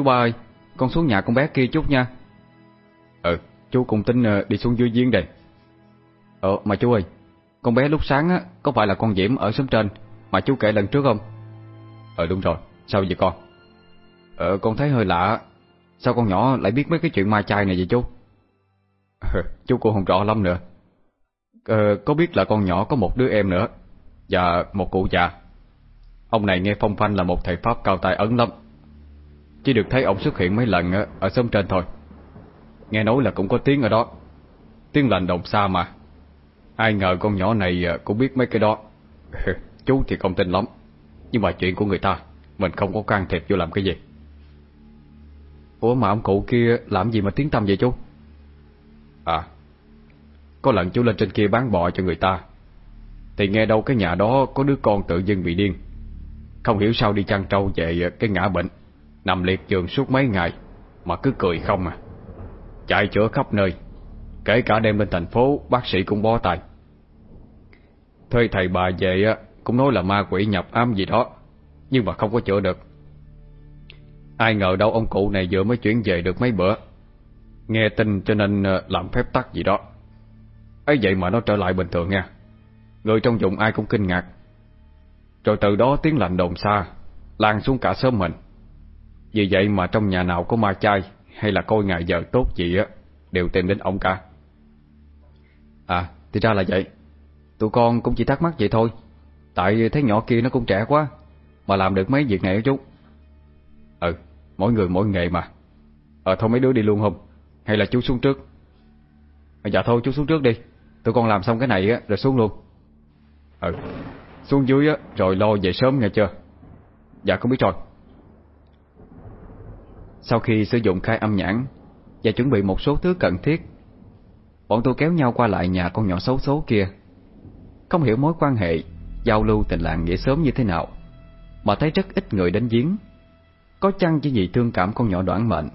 Chú ba ơi Con xuống nhà con bé kia chút nha. Ừ chú cùng tính ờ, đi xuống dưới viên đây. Ờ mà chú ơi Con bé lúc sáng á Có phải là con Diễm ở xóm trên Mà chú kể lần trước không? Ờ đúng rồi. Sao vậy con? Ờ con thấy hơi lạ. Sao con nhỏ lại biết mấy cái chuyện ma chay này vậy chú? Chú cũng không rõ lắm nữa. Ờ, Có biết là con nhỏ có một đứa em nữa. Và một cụ già. Ông này nghe phong phanh là một thầy Pháp cao tài ấn lắm. Chỉ được thấy ông xuất hiện mấy lần ở sông trên thôi. Nghe nói là cũng có tiếng ở đó. Tiếng lành đồng xa mà. Ai ngờ con nhỏ này à, cũng biết mấy cái đó. Chú thì không tin lắm. Nhưng mà chuyện của người ta, Mình không có can thiệp vô làm cái gì. Ủa mà ông cụ kia làm gì mà tiếng tâm vậy chú? À Có lần chú lên trên kia bán bò cho người ta. Thì nghe đâu cái nhà đó Có đứa con tự dưng bị điên. Không hiểu sao đi chăn trâu về cái ngã bệnh. Nằm liệt giường suốt mấy ngày, Mà cứ cười không à. Chạy chữa khắp nơi, Kể cả đem lên thành phố, Bác sĩ cũng bó tay. Thuê thầy bà về Cũng nói là ma quỷ nhập ám gì đó, Nhưng mà không có chữa được. Ai ngờ đâu ông cụ này vừa mới chuyển về được mấy bữa. Nghe tin cho nên ờ, làm phép tắc gì đó. Ấy vậy mà nó trở lại bình thường nha. Người trong vùng ai cũng kinh ngạc. Rồi từ đó tiếng lạnh đồn xa, Lan xuống cả xóm mình. Vì vậy mà trong nhà nào có ma chay Hay là coi ngày giờ tốt gì á Đều tìm đến ông cả. À thì ra là vậy. Tụi con cũng chỉ thắc mắc vậy thôi. Tại thấy nhỏ kia nó cũng trẻ quá Mà làm được mấy việc này á chú? Ừ Mỗi người mỗi nghề mà. Ờ thôi mấy đứa đi luôn không? Hay là chú xuống trước? À, Dạ thôi chú xuống trước đi. Tụi con làm xong cái này á rồi xuống luôn. Ừ Xuống dưới á rồi lo về sớm nghe chưa? Dạ con biết rồi. Sau khi sử dụng khai âm nhãn Và chuẩn bị một số thứ cần thiết, Bọn tôi kéo nhau qua lại nhà con nhỏ xấu số kia. Không hiểu mối quan hệ, Giao lưu tình làng nghĩa sớm như thế nào, Mà thấy rất ít người đến giếng có chăng chỉ vì thương cảm con nhỏ đoạn mệnh,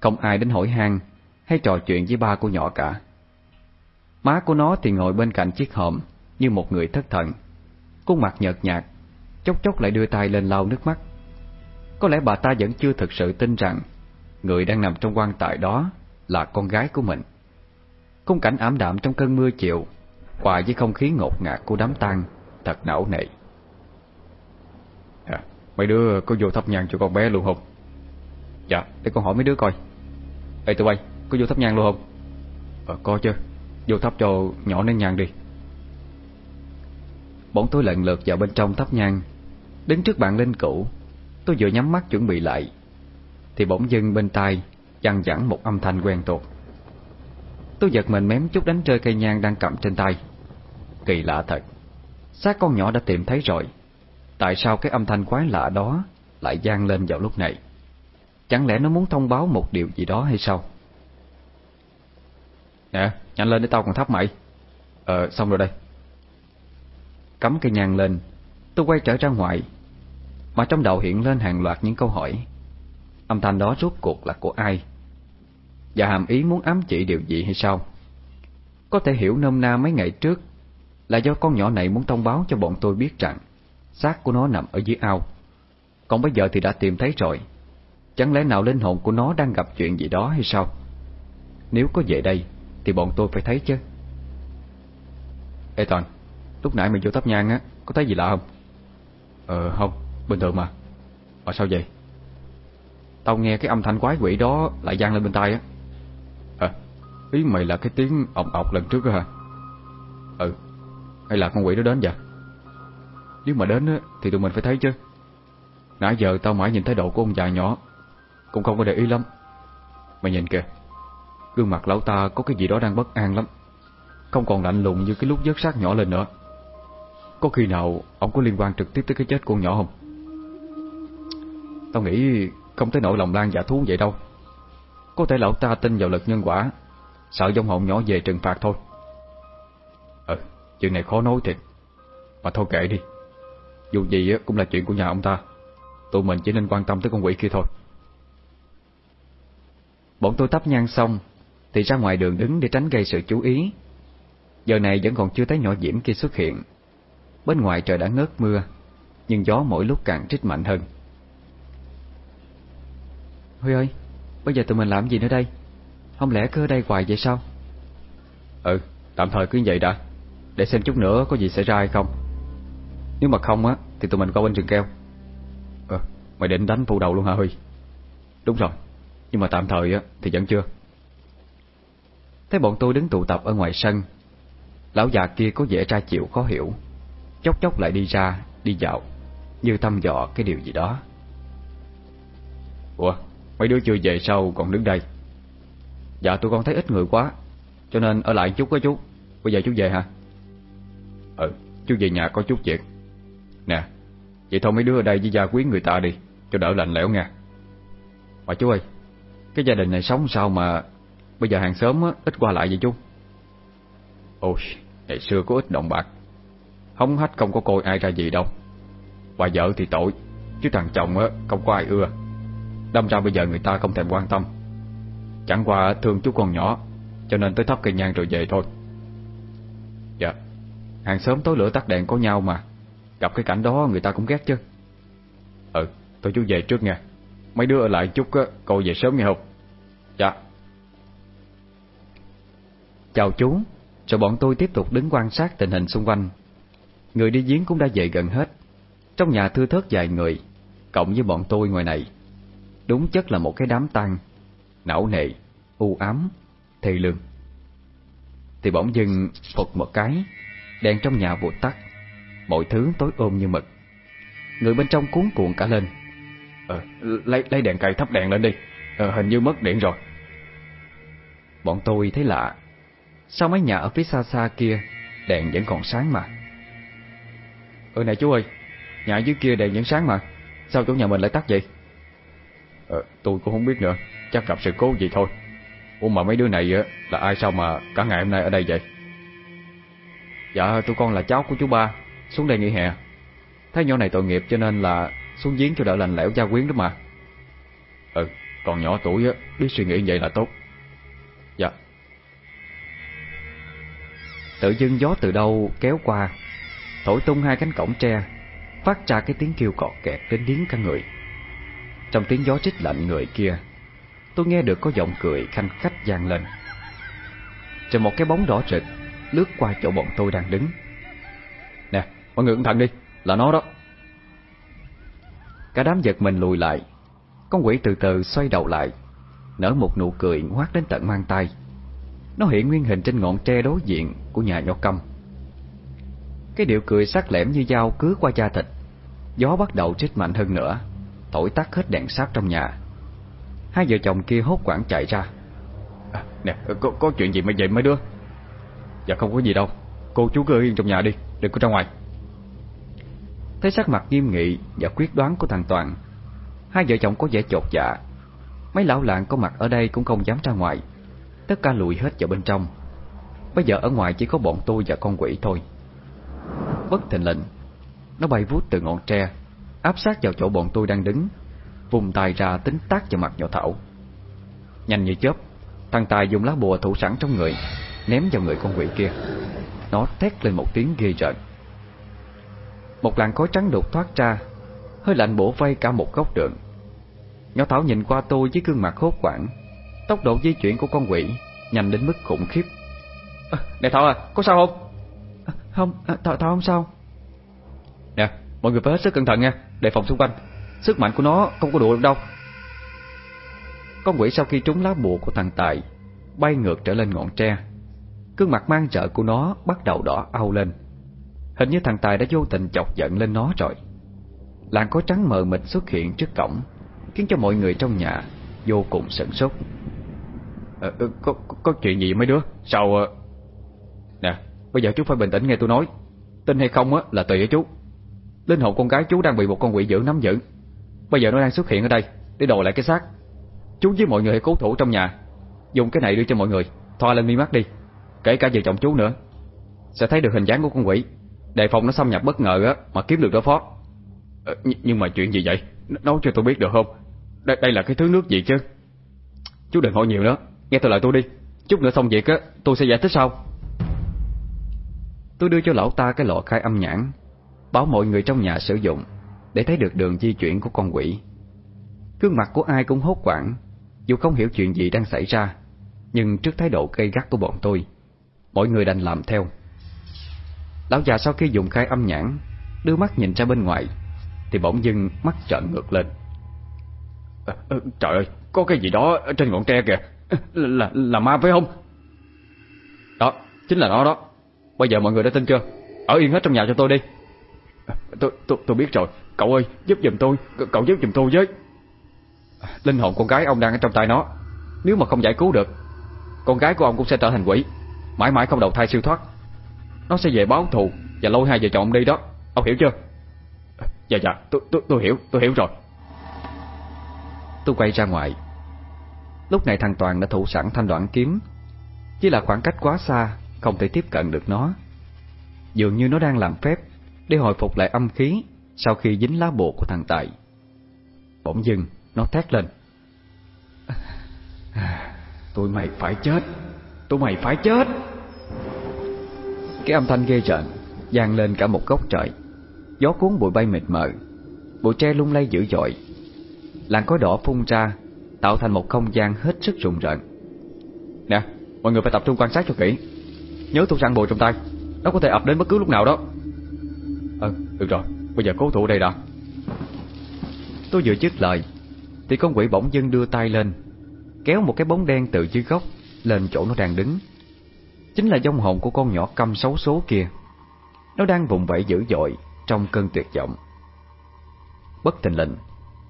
Không ai đến hỏi han Hay trò chuyện với ba cô nhỏ cả. Má của nó thì ngồi bên cạnh chiếc hộm Như một người thất thần, Khuôn mặt nhợt nhạt, Chốc chốc lại đưa tay lên lau nước mắt. Có lẽ bà ta vẫn chưa thực sự tin rằng Người đang nằm trong quan tài đó Là con gái của mình. Khung cảnh ảm đạm trong cơn mưa chiều Hòa với không khí ngột ngạt của đám tang Thật não nệ à, Mấy đứa có vô thắp nhang cho con bé luôn không Dạ để con hỏi mấy đứa coi. Ê, tụi bay có vô thắp nhang luôn không Ờ có chứ. Vô thắp cho nhỏ nên nhang đi. Bọn tôi lần lượt vào bên trong thắp nhang Đứng trước bàn linh cũ Tôi vừa nhắm mắt chuẩn bị lại, Thì bỗng dưng bên tai Văng vẳng một âm thanh quen thuộc. Tôi giật mình mém chút đánh rơi cây nhang đang cầm trên tay. Kỳ lạ thật, Xác con nhỏ đã tìm thấy rồi. Tại sao cái âm thanh quái lạ đó Lại gian lên vào lúc này? Chẳng lẽ nó muốn thông báo một điều gì đó hay sao? Nè, Nhanh lên để tao còn thắp mày. Ờ xong rồi đây. Cắm cây nhang lên, Tôi quay trở ra ngoài mà trong đầu hiện lên hàng loạt những câu hỏi Âm thanh đó rốt cuộc là của ai Và hàm ý muốn ám chỉ điều gì hay sao Có thể hiểu nôm na mấy ngày trước Là do con nhỏ này muốn thông báo cho bọn tôi biết rằng xác của nó nằm ở dưới ao. Còn bây giờ thì đã tìm thấy rồi. Chẳng lẽ nào linh hồn của nó đang gặp chuyện gì đó hay sao? Nếu có về đây thì bọn tôi phải thấy chứ. Ê Toàn, lúc nãy mày vô tấp nhang á, có thấy gì lạ không? Ờ không, bình thường mà. Mà sao vậy? Tao nghe cái âm thanh quái quỷ đó lại vang lên bên tai á. À, ý mày là cái tiếng ọc ọc lần trước đó hả? Ừ, hay là con quỷ đó đến vậy? Nếu mà đến thì tụi mình phải thấy chứ Nãy giờ tao mãi nhìn thái độ của ông già nhỏ Cũng không có để ý lắm Mày nhìn kìa Gương mặt lão ta có cái gì đó đang bất an lắm Không còn lạnh lùng như cái lúc vớt xác nhỏ lên nữa Có khi nào Ông có liên quan trực tiếp tới cái chết của con nhỏ không Tao nghĩ Không tới nỗi lòng lan giả thú vậy đâu. Có thể lão ta tin vào lực nhân quả Sợ dông hồn nhỏ về trừng phạt thôi. Ừ, Chuyện này khó nói thiệt. Mà thôi kệ đi. Dù gì cũng là chuyện của nhà ông ta. Tụi mình chỉ nên quan tâm tới con quỷ kia thôi. Bọn tôi tắp nhang xong Thì ra ngoài đường đứng để tránh gây sự chú ý. Giờ này vẫn còn chưa thấy nhỏ diễm kia xuất hiện. Bên ngoài trời đã ngớt mưa Nhưng gió mỗi lúc càng trích mạnh hơn. Huy ơi Bây giờ tụi mình làm gì nữa đây? Không lẽ cứ ở đây hoài vậy sao? Ừ tạm thời cứ như vậy đã. Để xem chút nữa có gì xảy ra hay không. Nếu mà không á Thì tụi mình qua bên rừng keo. Ờ mày định đánh phụ đầu luôn hả Huy? Đúng rồi Nhưng mà tạm thời á thì vẫn chưa. Thấy bọn tôi đứng tụ tập ở ngoài sân Lão già kia có vẻ tra chịu khó hiểu Chốc chốc lại đi ra Đi dạo Như thăm dò cái điều gì đó. Ủa Mấy đứa chưa về sau còn đứng đây. Dạ tụi con thấy ít người quá, Cho nên ở lại chút có chút Bây giờ chú về hả? Ừ chú về nhà có chút việc. Nè, Vậy thôi mấy đứa ở đây với gia quyến người ta đi, Cho đỡ lạnh lẽo nha Mà chú ơi, Cái gia đình này sống sao mà Bây giờ hàng xóm ít qua lại vậy chú? Ôi, Ngày xưa có ít động bạc. Hống hách không có coi ai ra gì đâu. Bà vợ thì tội, Chứ thằng chồng á, không có ai ưa. Đâm ra bây giờ người ta không thèm quan tâm. Chẳng qua thương chú con nhỏ, Cho nên tới thắp cây nhang rồi về thôi. Dạ Hàng xóm tối lửa tắt đèn có nhau mà. Gặp cái cảnh đó người ta cũng ghét chứ. Ừ tôi chú về trước nha. Mấy đứa ở lại chút á về sớm nghe không Dạ. Chào chú Rồi bọn tôi tiếp tục đứng quan sát tình hình xung quanh. Người đi giếng cũng đã về gần hết. Trong nhà thưa thớt vài người, Cộng với bọn tôi ngoài này. Đúng chất là một cái đám tang, Não nệ, u ám, thê lương. Thì bỗng dưng phụt một cái Đèn trong nhà vụt tắt. Mọi thứ tối ôm như mực. Người bên trong cuốn cuộn cả lên. Ờ, lấy, lấy đèn cày thắp đèn lên đi. Ờ, Hình như mất điện rồi. Bọn tôi thấy lạ. Sao mấy nhà ở phía xa xa kia Đèn vẫn còn sáng mà? Ừ này chú ơi Nhà dưới kia đèn vẫn sáng mà. Sao chỗ nhà mình lại tắt vậy? Ờ, Tôi cũng không biết nữa. Chắc gặp sự cố gì thôi. Ủa mà mấy đứa này là ai sao mà cả ngày hôm nay ở đây vậy? Dạ tụi con là cháu của chú ba Xuống đây nghỉ hè. Thấy nhỏ này tội nghiệp cho nên là Xuống giếng cho đỡ lành lẽo gia quyến đó mà. Ừ còn nhỏ tuổi á Biết suy nghĩ vậy là tốt. Dạ. Tự dưng gió từ đâu kéo qua Thổi tung hai cánh cổng tre Phát ra cái tiếng kêu cọt kẹt đến điếng cả người. Trong tiếng gió trích lạnh người kia Tôi nghe được có giọng cười khanh khách vang lên. Rồi một cái bóng đỏ rực Lướt qua chỗ bọn tôi đang đứng. Nè, mọi người cẩn thận đi Là nó đó. Cả đám giật mình lùi lại. Con quỷ từ từ xoay đầu lại Nở một nụ cười ngoát đến tận mang tay. Nó hiện nguyên hình trên ngọn tre đối diện Của nhà nhỏ câm. Cái điệu cười sắc lẻm như dao cứa qua da thịt Gió bắt đầu trích mạnh hơn nữa. Thổi tắt hết đèn sáp trong nhà. Hai vợ chồng kia hốt quảng chạy ra. À, Nè, có, có chuyện gì mà vậy mấy đứa? Dạ không có gì đâu. Cô chú cứ yên trong nhà đi, đừng có ra ngoài. Thấy sắc mặt nghiêm nghị và quyết đoán của thằng Toàn Hai vợ chồng có vẻ chột dạ. Mấy lão lạng có mặt ở đây cũng không dám ra ngoài. Tất cả lùi hết vào bên trong. Bây giờ ở ngoài chỉ có bọn tôi và con quỷ thôi. Bất thình lệnh Nó bay vút từ ngọn tre Áp sát vào chỗ bọn tôi đang đứng Vùng tay ra tính tác vào mặt nhỏ Thảo. Nhanh như chớp Thằng Tài dùng lá bùa thủ sẵn trong người Ném vào người con quỷ kia. Nó thét lên một tiếng ghê rợn. Một làn khói trắng đột thoát ra Hơi lạnh bổ vây cả một góc đường. Nhỏ Thảo nhìn qua tôi với gương mặt hốt quảng Tốc độ di chuyển của con quỷ Nhanh đến mức khủng khiếp. À, Nè Thảo à, có sao không? À, không, à, Thảo, Thảo không sao. Nè, mọi người phải hết sức cẩn thận nha Đề phòng xung quanh. Sức mạnh của nó không có đủ được đâu Con quỷ sau khi trúng lá bùa của thằng Tài Bay ngược trở lên ngọn tre. Cương mặt mang trợ của nó bắt đầu đỏ ao lên. Hình như thằng Tài đã vô tình chọc giận lên nó rồi. Làn có trắng mờ mịt xuất hiện trước cổng Khiến cho mọi người trong nhà Vô cùng sửng sốt. À, có, có, có chuyện gì mấy đứa? Sao. Ờ? Nè bây giờ chú phải bình tĩnh nghe tôi nói. Tin hay không á là tùy ở chú. Linh hồn con gái chú đang bị một con quỷ dữ nắm giữ. Bây giờ nó đang xuất hiện ở đây Để đòi lại cái xác. Chú với mọi người hãy cố thủ trong nhà. Dùng cái này đưa cho mọi người. Thoa lên mi mắt đi. Kể cả vợ chồng chú nữa. Sẽ thấy được hình dáng của con quỷ. Đề phòng nó xâm nhập bất ngờ á Mà kiếm được đối phó. Ờ, nh Nhưng mà chuyện gì vậy? Nói cho tôi biết được không? Đây, đây là cái thứ nước gì chứ? Chú đừng hỏi nhiều nữa. Nghe tôi lại tôi đi. Chút nữa xong việc á Tôi sẽ giải thích sau. Tôi đưa cho lão ta cái lọ khai âm nhãn. Bảo mọi người trong nhà sử dụng Để thấy được đường di chuyển của con quỷ. Gương mặt của ai cũng hốt quảng Dù không hiểu chuyện gì đang xảy ra Nhưng trước thái độ gây gắt của bọn tôi Mọi người đành làm theo. Lão già sau khi dùng khai âm nhãn Đưa mắt nhìn ra bên ngoài Thì bỗng dưng mắt trợn ngược lên. À, à, Trời ơi Có cái gì đó trên ngọn tre kìa. Là, là ma phải không? Đó chính là nó đó. Bây giờ mọi người đã tin chưa? Ở yên hết trong nhà cho tôi đi. Tôi tôi, tôi biết rồi. Cậu ơi giúp giùm tôi. Cậu giúp giùm tôi với. Linh hồn con gái ông đang ở trong tay nó. Nếu mà không giải cứu được Con gái của ông cũng sẽ trở thành quỷ. Mãi mãi không đầu thai siêu thoát. Nó sẽ về báo thù Và lôi hai vợ chồng ông đi đó. Ông hiểu chưa? Dạ dạ. Tôi, tôi, tôi hiểu tôi hiểu rồi. Tôi quay ra ngoài. Lúc này thằng Toàn đã thủ sẵn thanh đoạn kiếm. Chỉ là khoảng cách quá xa Không thể tiếp cận được nó. Dường như nó đang làm phép. Để hồi phục lại âm khí Sau khi dính lá bùa của thằng Tài. Bỗng dưng nó thét lên. Tụi mày phải chết. Tụi mày phải chết. Cái âm thanh ghê rợn vang lên cả một góc trời. Gió cuốn bụi bay mịt mờ. Bụi tre lung lay dữ dội. Làn khói đỏ phun ra Tạo thành một không gian hết sức rùng rợn. Nè, mọi người phải tập trung quan sát cho kỹ. Nhớ thu sẵn bùa trong tay. Nó có thể ập đến bất cứ lúc nào đó. Ờ, được rồi, bây giờ cố thủ đây đã. Tôi vừa dứt lời Thì con quỷ bỗng dưng đưa tay lên Kéo một cái bóng đen từ dưới gốc Lên chỗ nó đang đứng. Chính là dông hồn của con nhỏ căm xấu số kia. Nó đang vùng vẫy dữ dội Trong cơn tuyệt vọng. Bất tình lệnh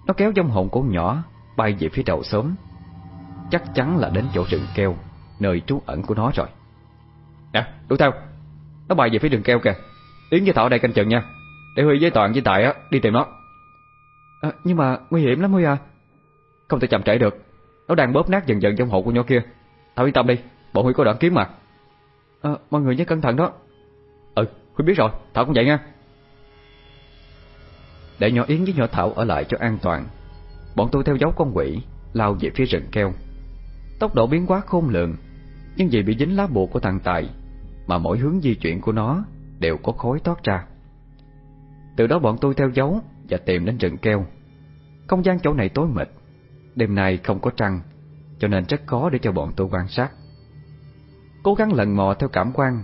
Nó kéo dông hồn của nhỏ Bay về phía đầu sớm Chắc chắn là đến chỗ rừng keo Nơi trú ẩn của nó rồi. Nè, đuổi theo. Nó bay về phía rừng keo kìa. Yến với Thọ đây canh chừng nha. Để Huy với Toàn với Tài á đi tìm nó. À, Nhưng mà nguy hiểm lắm Huy à. Không thể chậm trễ được. Nó đang bóp nát dần dần trong hộ của nhỏ kia. Thảo yên tâm đi, bọn Huy có đoạn kiếm mà. À, Mọi người nhớ cẩn thận đó. Ừ, Huy biết rồi, Thảo cũng vậy nha. Để nhỏ Yến với nhỏ Thảo ở lại cho an toàn Bọn tôi theo dấu con quỷ Lao về phía rừng keo. Tốc độ biến quá khôn lường Nhưng vì bị dính lá bùa của thằng Tài Mà mỗi hướng di chuyển của nó Đều có khói thoát ra. Từ đó bọn tôi theo dấu Và tìm đến rừng keo. Không gian chỗ này tối mịt, Đêm nay không có trăng, Cho nên rất khó để cho bọn tôi quan sát. Cố gắng lần mò theo cảm quan,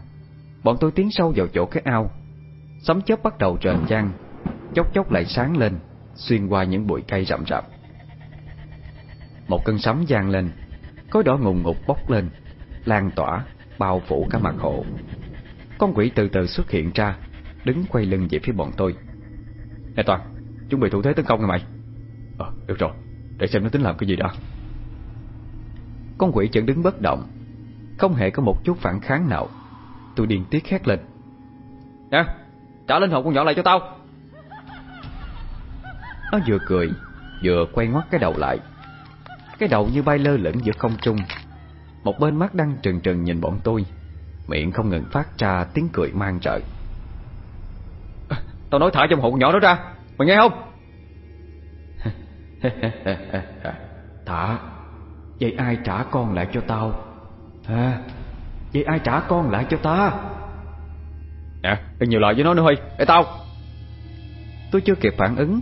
Bọn tôi tiến sâu vào chỗ cái ao. Sấm chớp bắt đầu trền trăng Chốc chốc lại sáng lên, Xuyên qua những bụi cây rậm rạp. Một cơn sấm giang lên, Khói đỏ ngùng ngục bốc lên, Lan tỏa, Bao phủ cả mặt hộ con quỷ từ từ xuất hiện ra, Đứng quay lưng về phía bọn tôi. Nè Toàn, Chuẩn bị thủ thế tấn công nè mày? Ờ được rồi, Để xem nó tính làm cái gì đã. Con quỷ vẫn đứng bất động, Không hề có một chút phản kháng nào. Tôi điên tiết hét lên. Nè, Trả linh hồn con nhỏ lại cho tao. Nó vừa cười, Vừa quay ngoắt cái đầu lại. Cái đầu như bay lơ lửng giữa không trung. Một bên mắt đang trừng trừng nhìn bọn tôi. Miệng không ngừng phát ra tiếng cười mang trợ Tao nói thả trong hồn nhỏ đó ra Mày nghe không? Thả Vậy ai trả con lại cho tao? À, Vậy ai trả con lại cho ta? Nè đừng nhiều lời với nó nữa Huy Để tao! Tôi chưa kịp phản ứng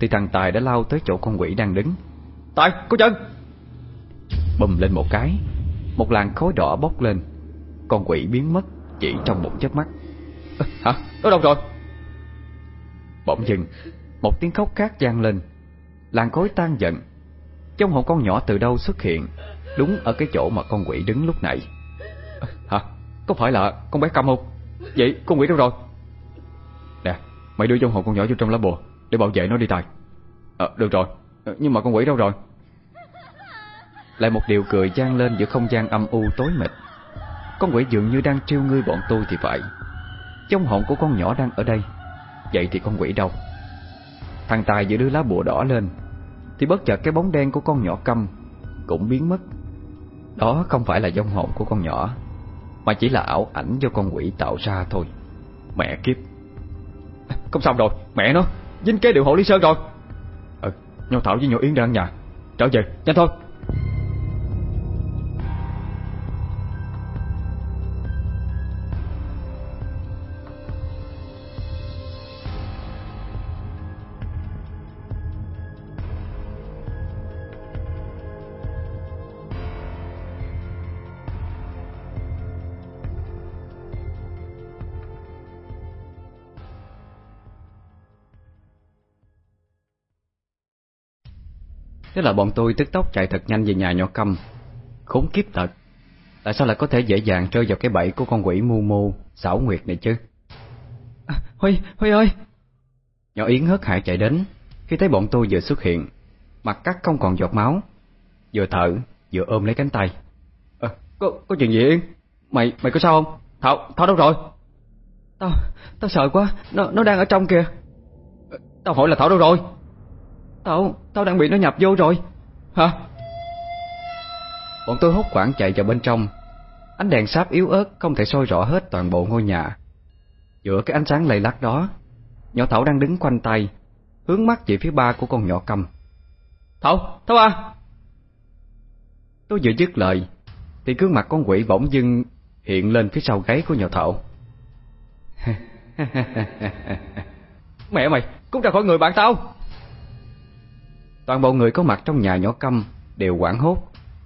Thì thằng Tài đã lao tới chỗ con quỷ đang đứng. Tài có chân Bùm lên một cái Một làn khói đỏ bốc lên. Con quỷ biến mất chỉ trong một chớp mắt à, Hả? Nó đâu rồi? Bỗng dừng Một tiếng khóc khác vang lên Làn khói tan dần Trong hồn con nhỏ từ đâu xuất hiện Đúng ở cái chỗ mà con quỷ đứng lúc nãy à, Hả? Có phải là con bé câm không? Vậy con quỷ đâu rồi? Nè, mày đưa trong hồn con nhỏ vô trong lá bùa Để bảo vệ nó đi tài à, Được rồi, ờ, nhưng mà con quỷ đâu rồi? Lại một điều cười gian lên giữa không gian âm u tối mịt con quỷ dường như đang trêu ngươi bọn tôi thì phải. Trong hồn của con nhỏ đang ở đây. Vậy thì con quỷ đâu? Thằng Tài vừa đưa lá bùa đỏ lên Thì bất chợt cái bóng đen của con nhỏ câm Cũng biến mất. Đó không phải là dông hồn của con nhỏ Mà chỉ là ảo ảnh do con quỷ tạo ra thôi. Mẹ kiếp. Không xong rồi, mẹ nó Dính kế điệu hộ Lý Sơn rồi. Ờ, ừ, nhau Thảo với Nho Yến đang ở nhà. Trở về, nhanh thôi. Thế là bọn tôi tức tốc chạy thật nhanh về nhà nhỏ câm. Khốn kiếp thật. Tại sao lại có thể dễ dàng rơi vào cái bẫy của con quỷ mu mô xảo nguyệt này chứ? À, Huy, Huy ơi! Nhỏ Yến hớt hải chạy đến. Khi thấy bọn tôi vừa xuất hiện Mặt cắt không còn giọt máu. Vừa thở vừa ôm lấy cánh tay. À, có, có chuyện gì Yến? Mày mày có sao không? Thảo, Thảo đâu rồi? Tao, tao sợ quá. Nó, nó đang ở trong kìa. Tao hỏi là Thảo đâu rồi Tao, tao đang bị nó nhập vô rồi. Hả? Bọn tôi hốt quảng chạy vào bên trong. Ánh đèn sáp yếu ớt không thể soi rõ hết toàn bộ ngôi nhà. Giữa cái ánh sáng lầy lắc đó Nhỏ Thảo đang đứng quanh tay Hướng mắt về phía ba của con nhỏ cầm Thảo, Thảo ba! Tôi vừa dứt lời Thì gương mặt con quỷ bỗng dưng Hiện lên phía sau gáy của nhỏ Thảo. Mẹ mày, cút ra khỏi người bạn tao Toàn bộ người có mặt trong nhà nhỏ câm Đều quảng hốt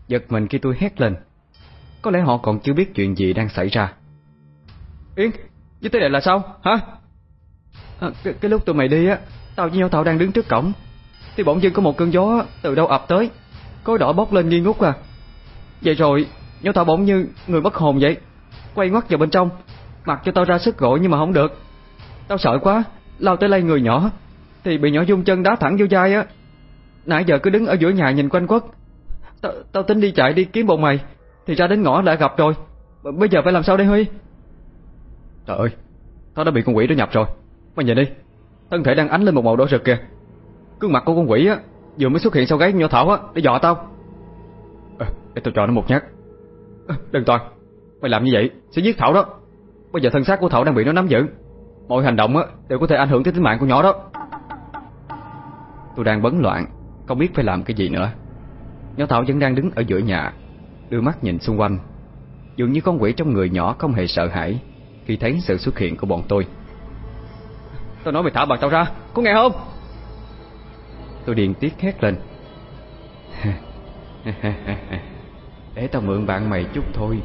Giật mình khi tôi hét lên. Có lẽ họ còn chưa biết chuyện gì đang xảy ra. Yến, với thế này là sao, hả? À, cái, cái lúc tụi mày đi á Tao với nhau Thảo đang đứng trước cổng. Thì bỗng dưng có một cơn gió từ đâu ập tới Cối đỏ bốc lên nghi ngút à. Vậy rồi Nhau Thảo bỗng như người mất hồn vậy Quay ngoắt vào bên trong Mặc cho tao ra sức gọi nhưng mà không được. Tao sợ quá Lao tới lay người nhỏ Thì bị nhỏ dung chân đá thẳng vô vai á Nãy giờ cứ đứng ở giữa nhà nhìn quanh quất. Tao, tao tính đi chạy đi kiếm bọn mày Thì ra đến ngõ đã gặp rồi. Bây giờ phải làm sao đây Huy? Trời ơi Tao đã bị con quỷ đó nhập rồi. Mày nhìn đi Thân thể đang ánh lên một màu đỏ rực kìa. Cương mặt của con quỷ á Vừa mới xuất hiện sau gáy nhỏ Thảo á Để dọa tao. À, Để tao cho nó một nhát. À, Đừng Toàn. Mày làm như vậy sẽ giết Thảo đó. Bây giờ thân xác của Thảo đang bị nó nắm giữ. Mọi hành động á đều có thể ảnh hưởng tới tính mạng của nhỏ đó. Tôi đang bấn loạn. Không biết phải làm cái gì nữa. Nhỏ Thảo vẫn đang đứng ở giữa nhà, Đưa mắt nhìn xung quanh. Dường như con quỷ trong người nhỏ không hề sợ hãi Khi thấy sự xuất hiện của bọn tôi. Tao nói mày thả bà tao ra, Có nghe không? Tôi điền tiết hét lên. Để tao mượn bạn mày chút thôi,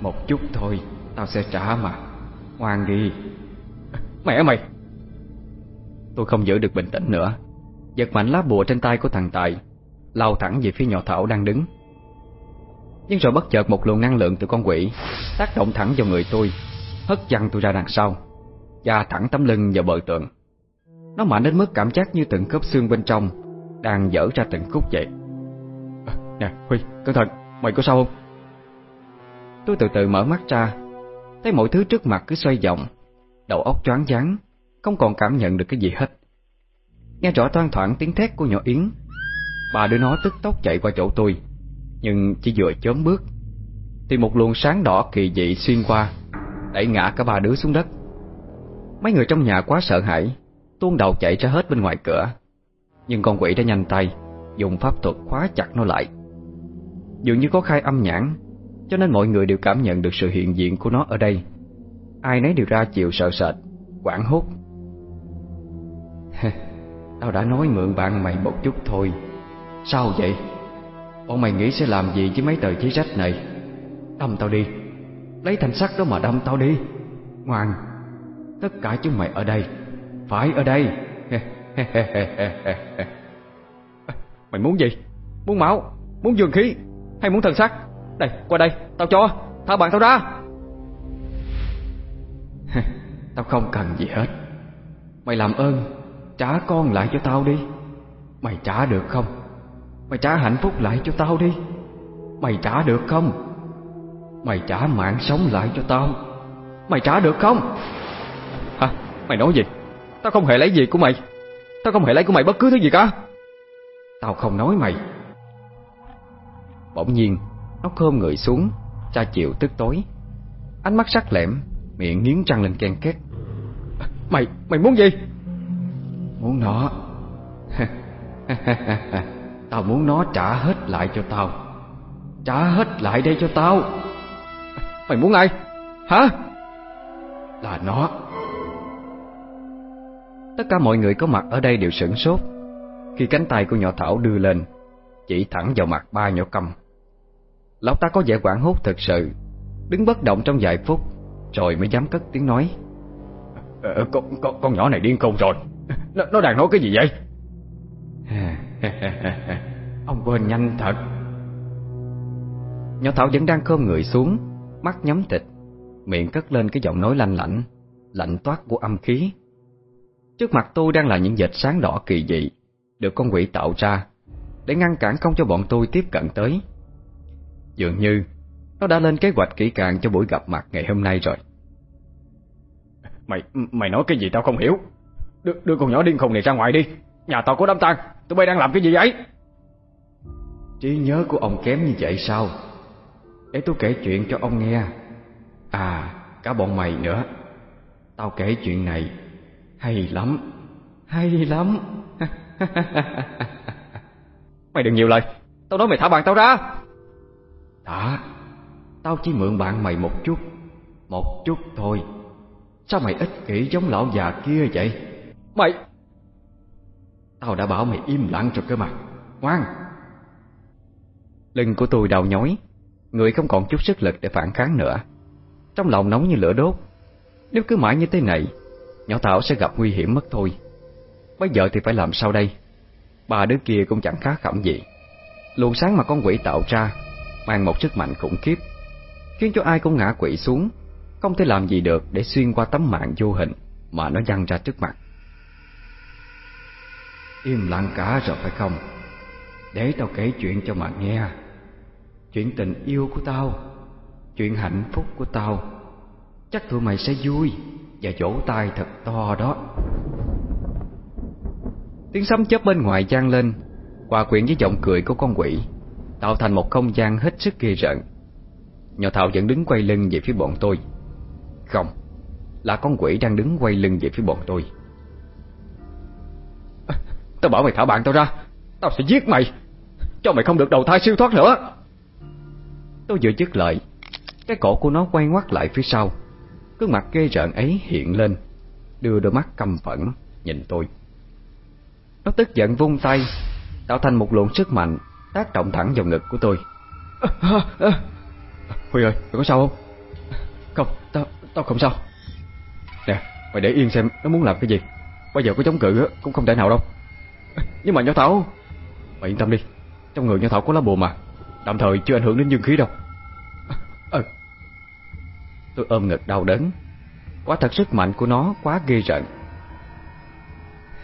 Một chút thôi, Tao sẽ trả mà. Ngoan đi. Mẹ mày. Tôi không giữ được bình tĩnh nữa. Giật mạnh lá bùa trên tay của thằng Tài lao thẳng về phía nhỏ Thảo đang đứng. Nhưng rồi bất chợt một luồng năng lượng từ con quỷ Tác động thẳng vào người tôi Hất văng tôi ra đằng sau Và thẳng tấm lưng vào bờ tượng Nó mạnh đến mức cảm giác như từng khớp xương bên trong Đang dở ra từng khúc vậy. À, Nè Huy, cẩn thận, mày có sao không? Tôi từ từ mở mắt ra Thấy mọi thứ trước mặt cứ xoay vòng Đầu óc choáng váng Không còn cảm nhận được cái gì hết. Nghe rõ thoang thoảng tiếng thét của nhỏ Yến Ba đứa nó tức tốc chạy qua chỗ tôi, Nhưng chỉ vừa chớm bước, Thì một luồng sáng đỏ kỳ dị xuyên qua, Đẩy ngã cả ba đứa xuống đất. Mấy người trong nhà quá sợ hãi, Tuôn đầu chạy ra hết bên ngoài cửa, Nhưng con quỷ đã nhanh tay, Dùng pháp thuật khóa chặt nó lại. Dường như có khai âm nhãn, Cho nên mọi người đều cảm nhận được sự hiện diện của nó ở đây. Ai nấy đều ra chịu sợ sệt Quảng hốt. Tao đã nói mượn bạn mày một chút thôi. Sao vậy? Bọn mày nghĩ sẽ làm gì với mấy tờ giấy rách này? Đâm tao đi. Lấy thanh sắt đó mà đâm tao đi. Ngoan. Tất cả chúng mày ở đây. Phải ở đây. Mày muốn gì? Muốn máu? Muốn dường khí? Hay muốn thần sắc Đây, qua đây. Tao cho. Thả bạn tao ra. Tao không cần gì hết. Mày làm ơn. Trả con lại cho tao đi. Mày trả được không? Mày trả hạnh phúc lại cho tao đi. Mày trả được không? Mày trả mạng sống lại cho tao. Mày trả được không? Hả? Mày nói gì? Tao không hề lấy gì của mày. Tao không hề lấy của mày bất cứ thứ gì cả. Tao không nói mày. Bỗng nhiên Nó khom người xuống Cha chịu tức tối. Ánh mắt sắc lẹm Miệng nghiến răng lên ken két. Mày, mày muốn gì? Muốn nó. Tao muốn nó trả hết lại cho tao. Trả hết lại đây cho tao. Mày muốn ai? Hả? Là nó. Tất cả mọi người có mặt ở đây đều sửng sốt. Khi cánh tay của nhỏ Thảo đưa lên Chỉ thẳng vào mặt ba nhỏ cầm. Lão ta có vẻ quảng hốt thật sự Đứng bất động trong vài phút Rồi mới dám cất tiếng nói. Ờ, con, con, con nhỏ này điên khùng rồi nó, nó đang nói cái gì vậy? Quên nhanh thật. Nhỏ Thảo vẫn đang khom người xuống Mắt nhắm tịch Miệng cất lên cái giọng nói lanh lạnh Lạnh toát của âm khí. Trước mặt tôi đang là những vệt sáng đỏ kỳ dị Được con quỷ tạo ra Để ngăn cản không cho bọn tôi tiếp cận tới. Dường như Nó đã lên kế hoạch kỹ càng cho buổi gặp mặt ngày hôm nay rồi. Mày mày nói cái gì tao không hiểu Đưa, đưa con nhỏ điên khùng này ra ngoài đi. Nhà tao có đám tang. Tụi bay đang làm cái gì vậy? Trí nhớ của ông kém như vậy sao? Để tôi kể chuyện cho ông nghe. À cả bọn mày nữa. Tao kể chuyện này Hay lắm. Hay lắm. Mày đừng nhiều lời. Tao nói mày thả bạn tao ra. Thả Tao chỉ mượn bạn mày một chút. Một chút thôi. Sao mày ích kỷ giống lão già kia vậy Mày! Tao đã bảo mày im lặng rồi cơ mà. Ngoan! Lưng của tôi đau nhói. Người không còn chút sức lực để phản kháng nữa. Trong lòng nóng như lửa đốt. Nếu cứ mãi như thế này, Nhỏ Thảo sẽ gặp nguy hiểm mất thôi. Bây giờ thì phải làm sao đây? Bà đứa kia cũng chẳng khá khẩm gì. Luồng sáng mà con quỷ tạo ra Mang một sức mạnh khủng khiếp, Khiến cho ai cũng ngã quỷ xuống, Không thể làm gì được để xuyên qua tấm mạng vô hình Mà nó văng ra trước mặt. Im lặng cả rồi phải không? Để tao kể chuyện cho mà nghe. Chuyện tình yêu của tao, Chuyện hạnh phúc của tao, Chắc tụi mày sẽ vui Và vỗ tay thật to đó. Tiếng sấm chớp bên ngoài vang lên, Hòa quyện với giọng cười của con quỷ, Tạo thành một không gian hết sức ghê rợn. Nhỏ Thảo vẫn đứng quay lưng về phía bọn tôi. Không, Là con quỷ đang đứng quay lưng về phía bọn tôi. Tao bảo mày thả bạn tao ra. Tao sẽ giết mày. Cho mày không được đầu thai siêu thoát nữa. Tôi vừa dứt lời Cái cổ của nó quay ngoắt lại phía sau. Cương mặt ghê rợn ấy hiện lên Đưa đôi mắt căm phẫn Nhìn tôi. Nó tức giận vung tay Tạo thành một luồng sức mạnh Tác động thẳng vào ngực của tôi. Huy ơi, mày có sao không? Không, tao, tao không sao. Nè, mày để yên xem nó muốn làm cái gì. Bây giờ có chống cự cũng không thể nào đâu Nhưng mà nhỏ Thảo Mày yên tâm đi. Trong người nhỏ Thảo có lá bùa mà Tạm thời chưa ảnh hưởng đến dương khí đâu. Ừ. Tôi ôm ngực đau đớn. Quá thật sức mạnh của nó quá ghê rợn.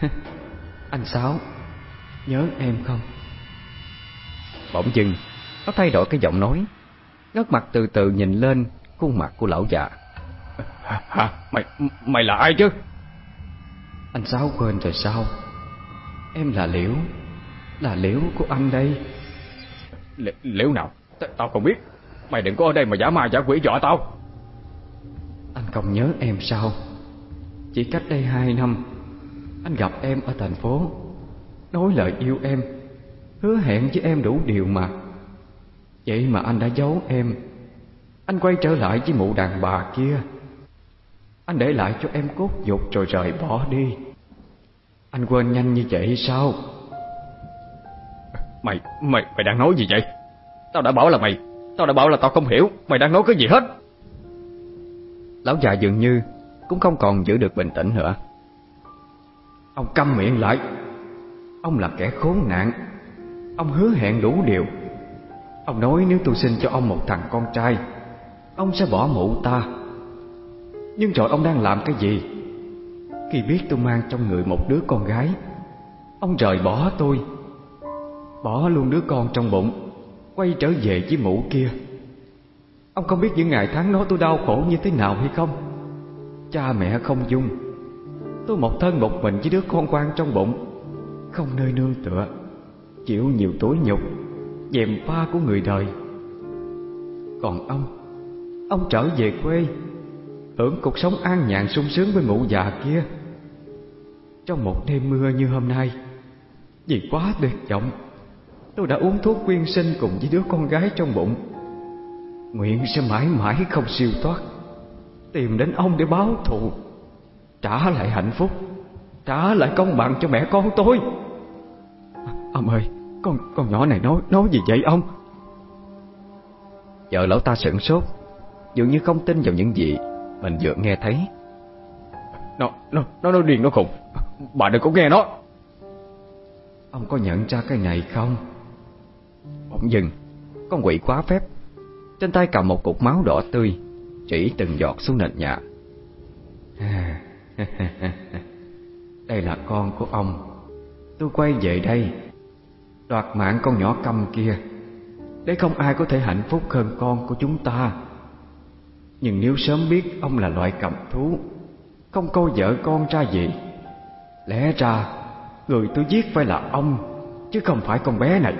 Anh Sáu Nhớ em không? Bỗng dưng Nó thay đổi cái giọng nói. Ngất mặt từ từ nhìn lên Khuôn mặt của lão già. Hả? Mày mày là ai chứ? Anh Sáu quên rồi sao? Em là Liễu. Là Liễu của anh đây. L Liễu nào? T tao không biết. Mày đừng có ở đây mà giả ma giả quỷ dọa tao. Anh không nhớ em sao? Chỉ cách đây hai năm Anh gặp em ở thành phố Nói lời yêu em Hứa hẹn với em đủ điều mà. Vậy mà anh đã giấu em. Anh quay trở lại với mụ đàn bà kia. Anh để lại cho em cốt dục rồi rời bỏ đi Anh quên nhanh như vậy sao? Mày, mày, mày đang nói gì vậy? Tao đã bảo là mày Tao đã bảo là tao không hiểu Mày đang nói cái gì hết? Lão già dường như Cũng không còn giữ được bình tĩnh nữa. Ông câm miệng lại. Ông là kẻ khốn nạn. Ông hứa hẹn đủ điều. Ông nói nếu tôi sinh cho ông một thằng con trai Ông sẽ bỏ mụ ta. Nhưng rồi ông đang làm cái gì khi biết tôi mang trong người một đứa con gái, Ông rời bỏ tôi. Bỏ luôn đứa con trong bụng, Quay trở về với mụ kia. Ông không biết những ngày tháng đó tôi đau khổ như thế nào hay không. Cha mẹ không dung. Tôi một thân một mình với đứa con quan trong bụng, Không nơi nương tựa, Chịu nhiều tối nhục, Dèm pha của người đời. Còn ông Ông trở về quê, Hưởng cuộc sống an nhàn sung sướng với mụ già kia. Trong một đêm mưa như hôm nay. Vì quá tuyệt vọng Tôi đã uống thuốc quyên sinh cùng với đứa con gái trong bụng. Nguyện sẽ mãi mãi không siêu thoát Tìm đến ông để báo thù Trả lại hạnh phúc Trả lại công bằng cho mẹ con tôi. Ông ơi Con con nhỏ này nói nói gì vậy ông? Vợ lão ta sửng sốt Dường như không tin vào những gì Mình vừa nghe thấy. Nó, nó, nó nói điên nó khùng. Bà đừng có nghe nó. Ông có nhận ra cái này không? Bỗng dừng. Con quỷ quá phép. Trên tay cầm một cục máu đỏ tươi Chỉ từng giọt xuống nền nhà. Đây là con của ông. Tôi quay về đây Đoạt mạng con nhỏ câm kia. Để không ai có thể hạnh phúc hơn con của chúng ta. Nhưng nếu sớm biết ông là loại cầm thú Không câu vợ con ra gì Lẽ ra Người tôi giết phải là ông Chứ không phải con bé này.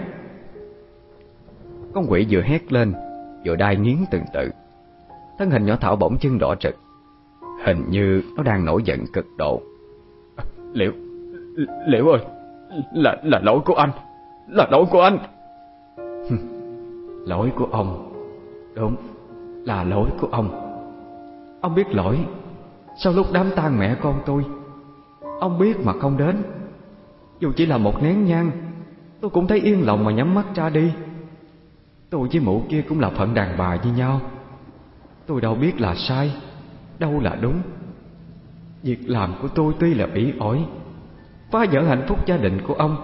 Con quỷ vừa hét lên Vừa đai nghiến từng tự. Thân hình nhỏ Thảo bỗng chân đỏ trực Hình như nó đang nổi giận cực độ. Liệu Liệu ơi Là là lỗi của anh Là lỗi của anh. Lỗi của ông. Đúng Là lỗi của ông. Ông biết lỗi. Sau lúc đám tang mẹ con tôi Ông biết mà không đến. Dù chỉ là một nén nhang, Tôi cũng thấy yên lòng mà nhắm mắt ra đi. Tôi với mụ kia cũng là phận đàn bà như nhau. Tôi đâu biết là sai, Đâu là đúng. Việc làm của tôi tuy là bỉ ổi, Phá vỡ hạnh phúc gia đình của ông,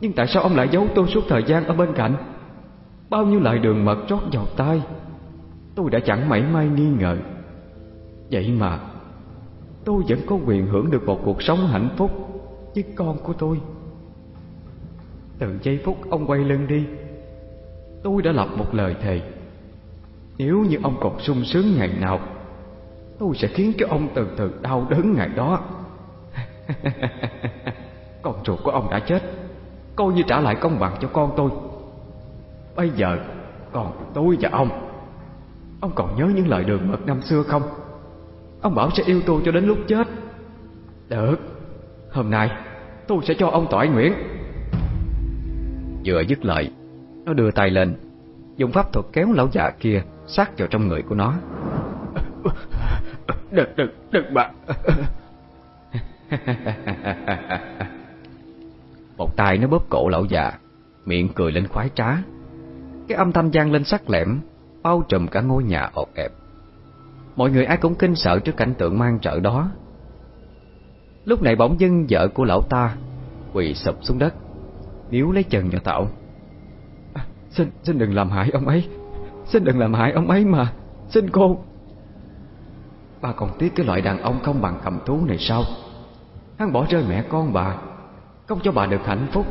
Nhưng tại sao ông lại giấu tôi suốt thời gian ở bên cạnh? Bao nhiêu lời đường mật trót vào tai, Tôi đã chẳng mảy may nghi ngờ. Vậy mà Tôi vẫn có quyền hưởng được một cuộc sống hạnh phúc Với con của tôi. Từ giây phút ông quay lưng đi, Tôi đã lập một lời thề. Nếu như ông còn sung sướng ngày nào, Tôi sẽ khiến cho ông từ từ đau đớn ngày đó. Con ruột của ông đã chết, Coi như trả lại công bằng cho con tôi. Bây giờ còn tôi và ông. Ông còn nhớ những lời đường mật năm xưa không? Ông bảo sẽ yêu tôi cho đến lúc chết. Được. Hôm nay tôi sẽ cho ông tỏi nguyện Vừa dứt lời Nó đưa tay lên Dùng pháp thuật kéo lão già kia Sát vào trong người của nó. Đừng, đừng, đừng bạn Một tay nó bóp cổ lão già Miệng cười lên khoái trá. Cái âm thanh gian lên sắc lẻm Bao trùm cả ngôi nhà ột ẹp Mọi người ai cũng kinh sợ trước cảnh tượng mang trợ đó. Lúc này bỗng dưng vợ của lão ta Quỳ sụp xuống đất Níu lấy chân nhỏ tạo. à, Xin xin đừng làm hại ông ấy Xin đừng làm hại ông ấy mà Xin cô. Bà còn tiếc cái loại đàn ông không bằng cầm thú này sao? Hắn bỏ rơi mẹ con bà Không cho bà được hạnh phúc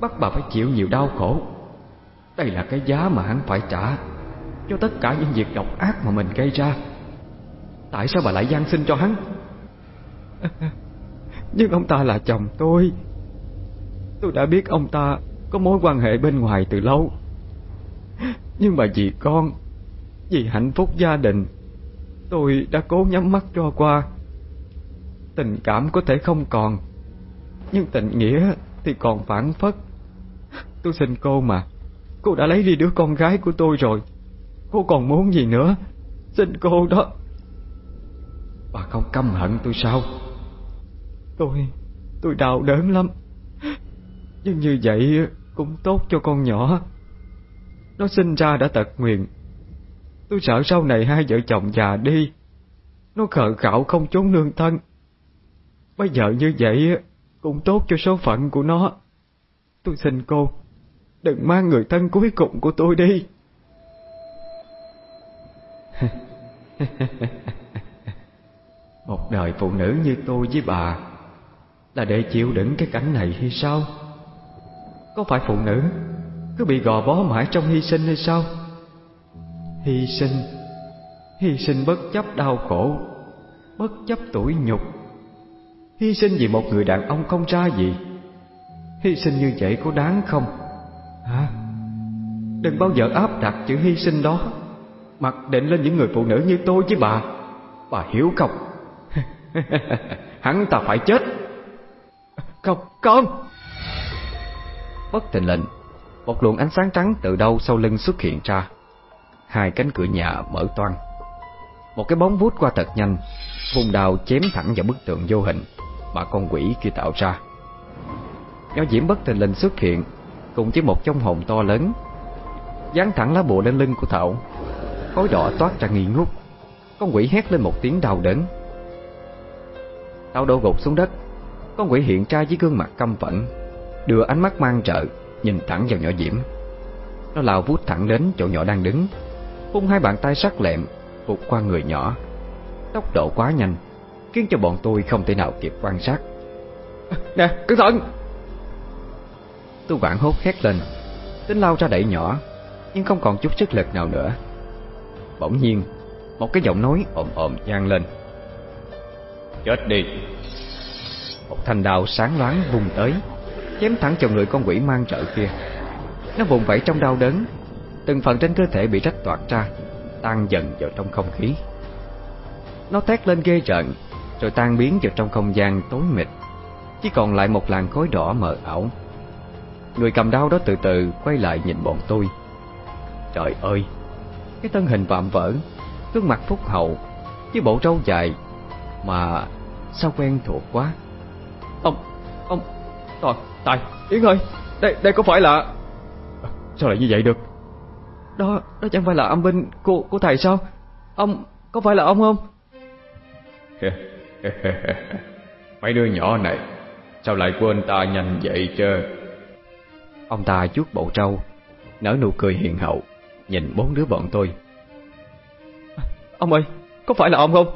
Bắt bà phải chịu nhiều đau khổ. Đây là cái giá mà hắn phải trả Cho tất cả những việc độc ác mà mình gây ra. Tại sao bà lại gian sinh cho hắn? Nhưng ông ta là chồng tôi. Tôi đã biết ông ta Có mối quan hệ bên ngoài từ lâu. Nhưng mà vì con, Vì hạnh phúc gia đình, Tôi đã cố nhắm mắt cho qua. Tình cảm có thể không còn, Nhưng tình nghĩa thì còn phản phất. Tôi xin cô mà, Cô đã lấy đi đứa con gái của tôi rồi. Cô còn muốn gì nữa? Xin cô đó. Bà không căm hận tôi sao? Tôi Tôi đau đớn lắm. Nhưng như vậy cũng tốt cho con nhỏ. Nó sinh ra đã tật nguyền. Tôi sợ sau này hai vợ chồng già đi, Nó khờ khạo không trốn nương thân. Bây giờ như vậy Cũng tốt cho số phận của nó. Tôi xin cô, Đừng mang người thân cuối cùng của tôi đi. Một đời phụ nữ như tôi với bà, Là để chịu đựng cái cảnh này hay sao? Có phải phụ nữ Cứ bị gò bó mãi trong hy sinh hay sao? Hy sinh Hy sinh bất chấp đau khổ, Bất chấp tuổi nhục. Hy sinh vì một người đàn ông không ra gì. Hy sinh như vậy có đáng không? Hả? Đừng bao giờ áp đặt chữ hy sinh đó. Mặc định lên những người phụ nữ như tôi với bà Bà hiểu không? Hắn ta phải chết. Không không. Bất tình lệnh, Một luồng ánh sáng trắng từ đâu sau lưng xuất hiện ra. Hai cánh cửa nhà mở toang. Một cái bóng vút qua thật nhanh, Vùng đào chém thẳng vào bức tượng vô hình Mà con quỷ kia tạo ra. Nho diễm bất tình lệnh xuất hiện Cùng với một trong hồn to lớn, Dán thẳng lá bùa lên lưng của Thảo, Khói đỏ toát ra nghi ngút. Con quỷ hét lên một tiếng đau đớn. Thảo đổ gục xuống đất. Con quỷ hiện ra với gương mặt căm phẫn Đưa ánh mắt mang trợ Nhìn thẳng vào nhỏ diễm. Nó lao vút thẳng đến chỗ nhỏ đang đứng Phun hai bàn tay sắc lẹm Vụt qua người nhỏ. Tốc độ quá nhanh Khiến cho bọn tôi không thể nào kịp quan sát. Nè, cẩn thận! Tôi quảng hốt hét lên Tính lao ra đẩy nhỏ Nhưng không còn chút sức lực nào nữa. Bỗng nhiên Một cái giọng nói ồm ồm vang lên Chết đi. Một thanh đao sáng loáng vùng tới, Chém thẳng vào người con quỷ mang trợ kia. Nó vùng vẫy trong đau đớn, Từng phần trên cơ thể bị rách toạc ra, Tan dần vào trong không khí. Nó thét lên ghê rợn, Rồi tan biến vào trong không gian tối mịt. Chỉ còn lại một làn khói đỏ mờ ảo. Người cầm đau đó từ từ quay lại nhìn bọn tôi. Trời ơi, Cái thân hình vạm vỡ, Gương mặt phúc hậu, Với bộ râu dài mà sao quen thuộc quá? Ông, ông Tài, Tài, Yến ơi Đây, đây có phải là Sao lại như vậy được? Đó, đó chẳng phải là âm binh của, của thầy sao? Ông, có phải là ông không? Mấy đứa nhỏ này Sao lại quên ta nhanh vậy chứ? Ông ta chuốt bộ trâu Nở nụ cười hiền hậu Nhìn bốn đứa bọn tôi. Ông ơi, có phải là ông không?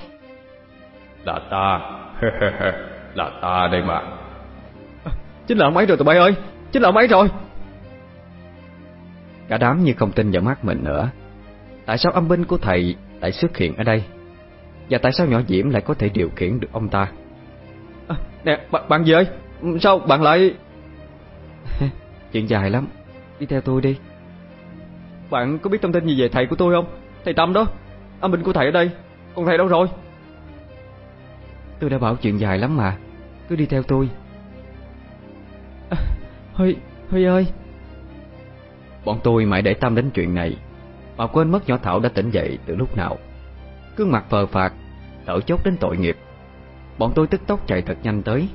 Là ta. Là ta đây mà. Chính là ông ấy rồi tụi bay ơi. Chính là ông ấy rồi. Cả đám như không tin vào mắt mình nữa. Tại sao âm binh của thầy lại xuất hiện ở đây? Và tại sao nhỏ Diễm lại có thể điều khiển được ông ta? À, Nè bạn, bạn gì ơi? Sao bạn lại Chuyện dài lắm. Đi theo tôi đi. Bạn có biết thông tin gì về thầy của tôi không? Thầy Tâm đó. Âm binh của thầy ở đây. Còn thầy đâu rồi Tôi đã bảo chuyện dài lắm mà. Cứ đi theo tôi. À, Huy, Huy ơi. Bọn tôi mãi để tâm đến chuyện này. Mà quên mất nhỏ Thảo đã tỉnh dậy từ lúc nào. Cương mặt phờ phạt Thở chốt đến tội nghiệp. Bọn tôi tức tốc chạy thật nhanh tới.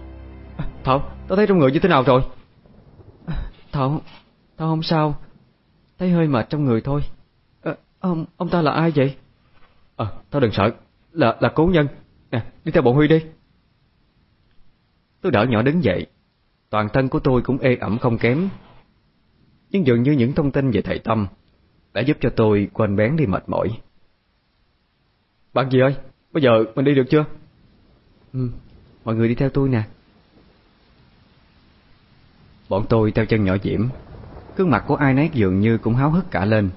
À, Thảo, tao thấy trong người như thế nào rồi? À, Thảo, Thảo không sao. Thấy hơi mệt trong người thôi. À, Ông ông ta là ai vậy? À, Thảo đừng sợ. Là là cố nhân Nè, đi theo bọn Huy đi. Tôi đỡ nhỏ đứng dậy. Toàn thân của tôi cũng ê ẩm không kém. Nhưng dường như những thông tin về thầy Tâm Đã giúp cho tôi quên bén đi mệt mỏi. Bạn gì ơi Bây giờ mình đi được chưa? Ừ. Mọi người đi theo tôi nè. Bọn tôi theo chân nhỏ Diễm. Cương mặt của ai nấy dường như cũng háo hức cả lên.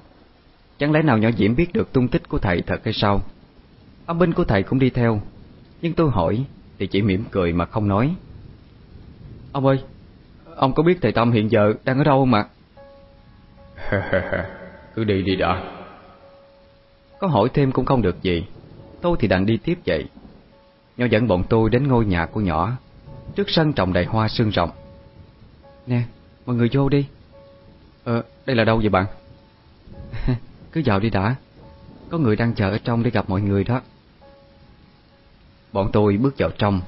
Chẳng lẽ nào nhỏ Diễm biết được tung tích của thầy thật hay sao? Âm binh của thầy cũng đi theo Nhưng tôi hỏi Thì chỉ mỉm cười mà không nói. Ông ơi Ông có biết thầy Tâm hiện giờ đang ở đâu không ạ? Cứ đi đi đã. Có hỏi thêm cũng không được gì. Tôi thì đành đi tiếp vậy. Nhỏ dẫn bọn tôi đến ngôi nhà của nhỏ Trước sân trồng đầy hoa sương rồng Nè, mọi người vô đi. Ờ, đây là đâu vậy bạn? Cứ vào đi đã. Có người đang chờ ở trong để gặp mọi người đó Bọn tôi bước vào trong.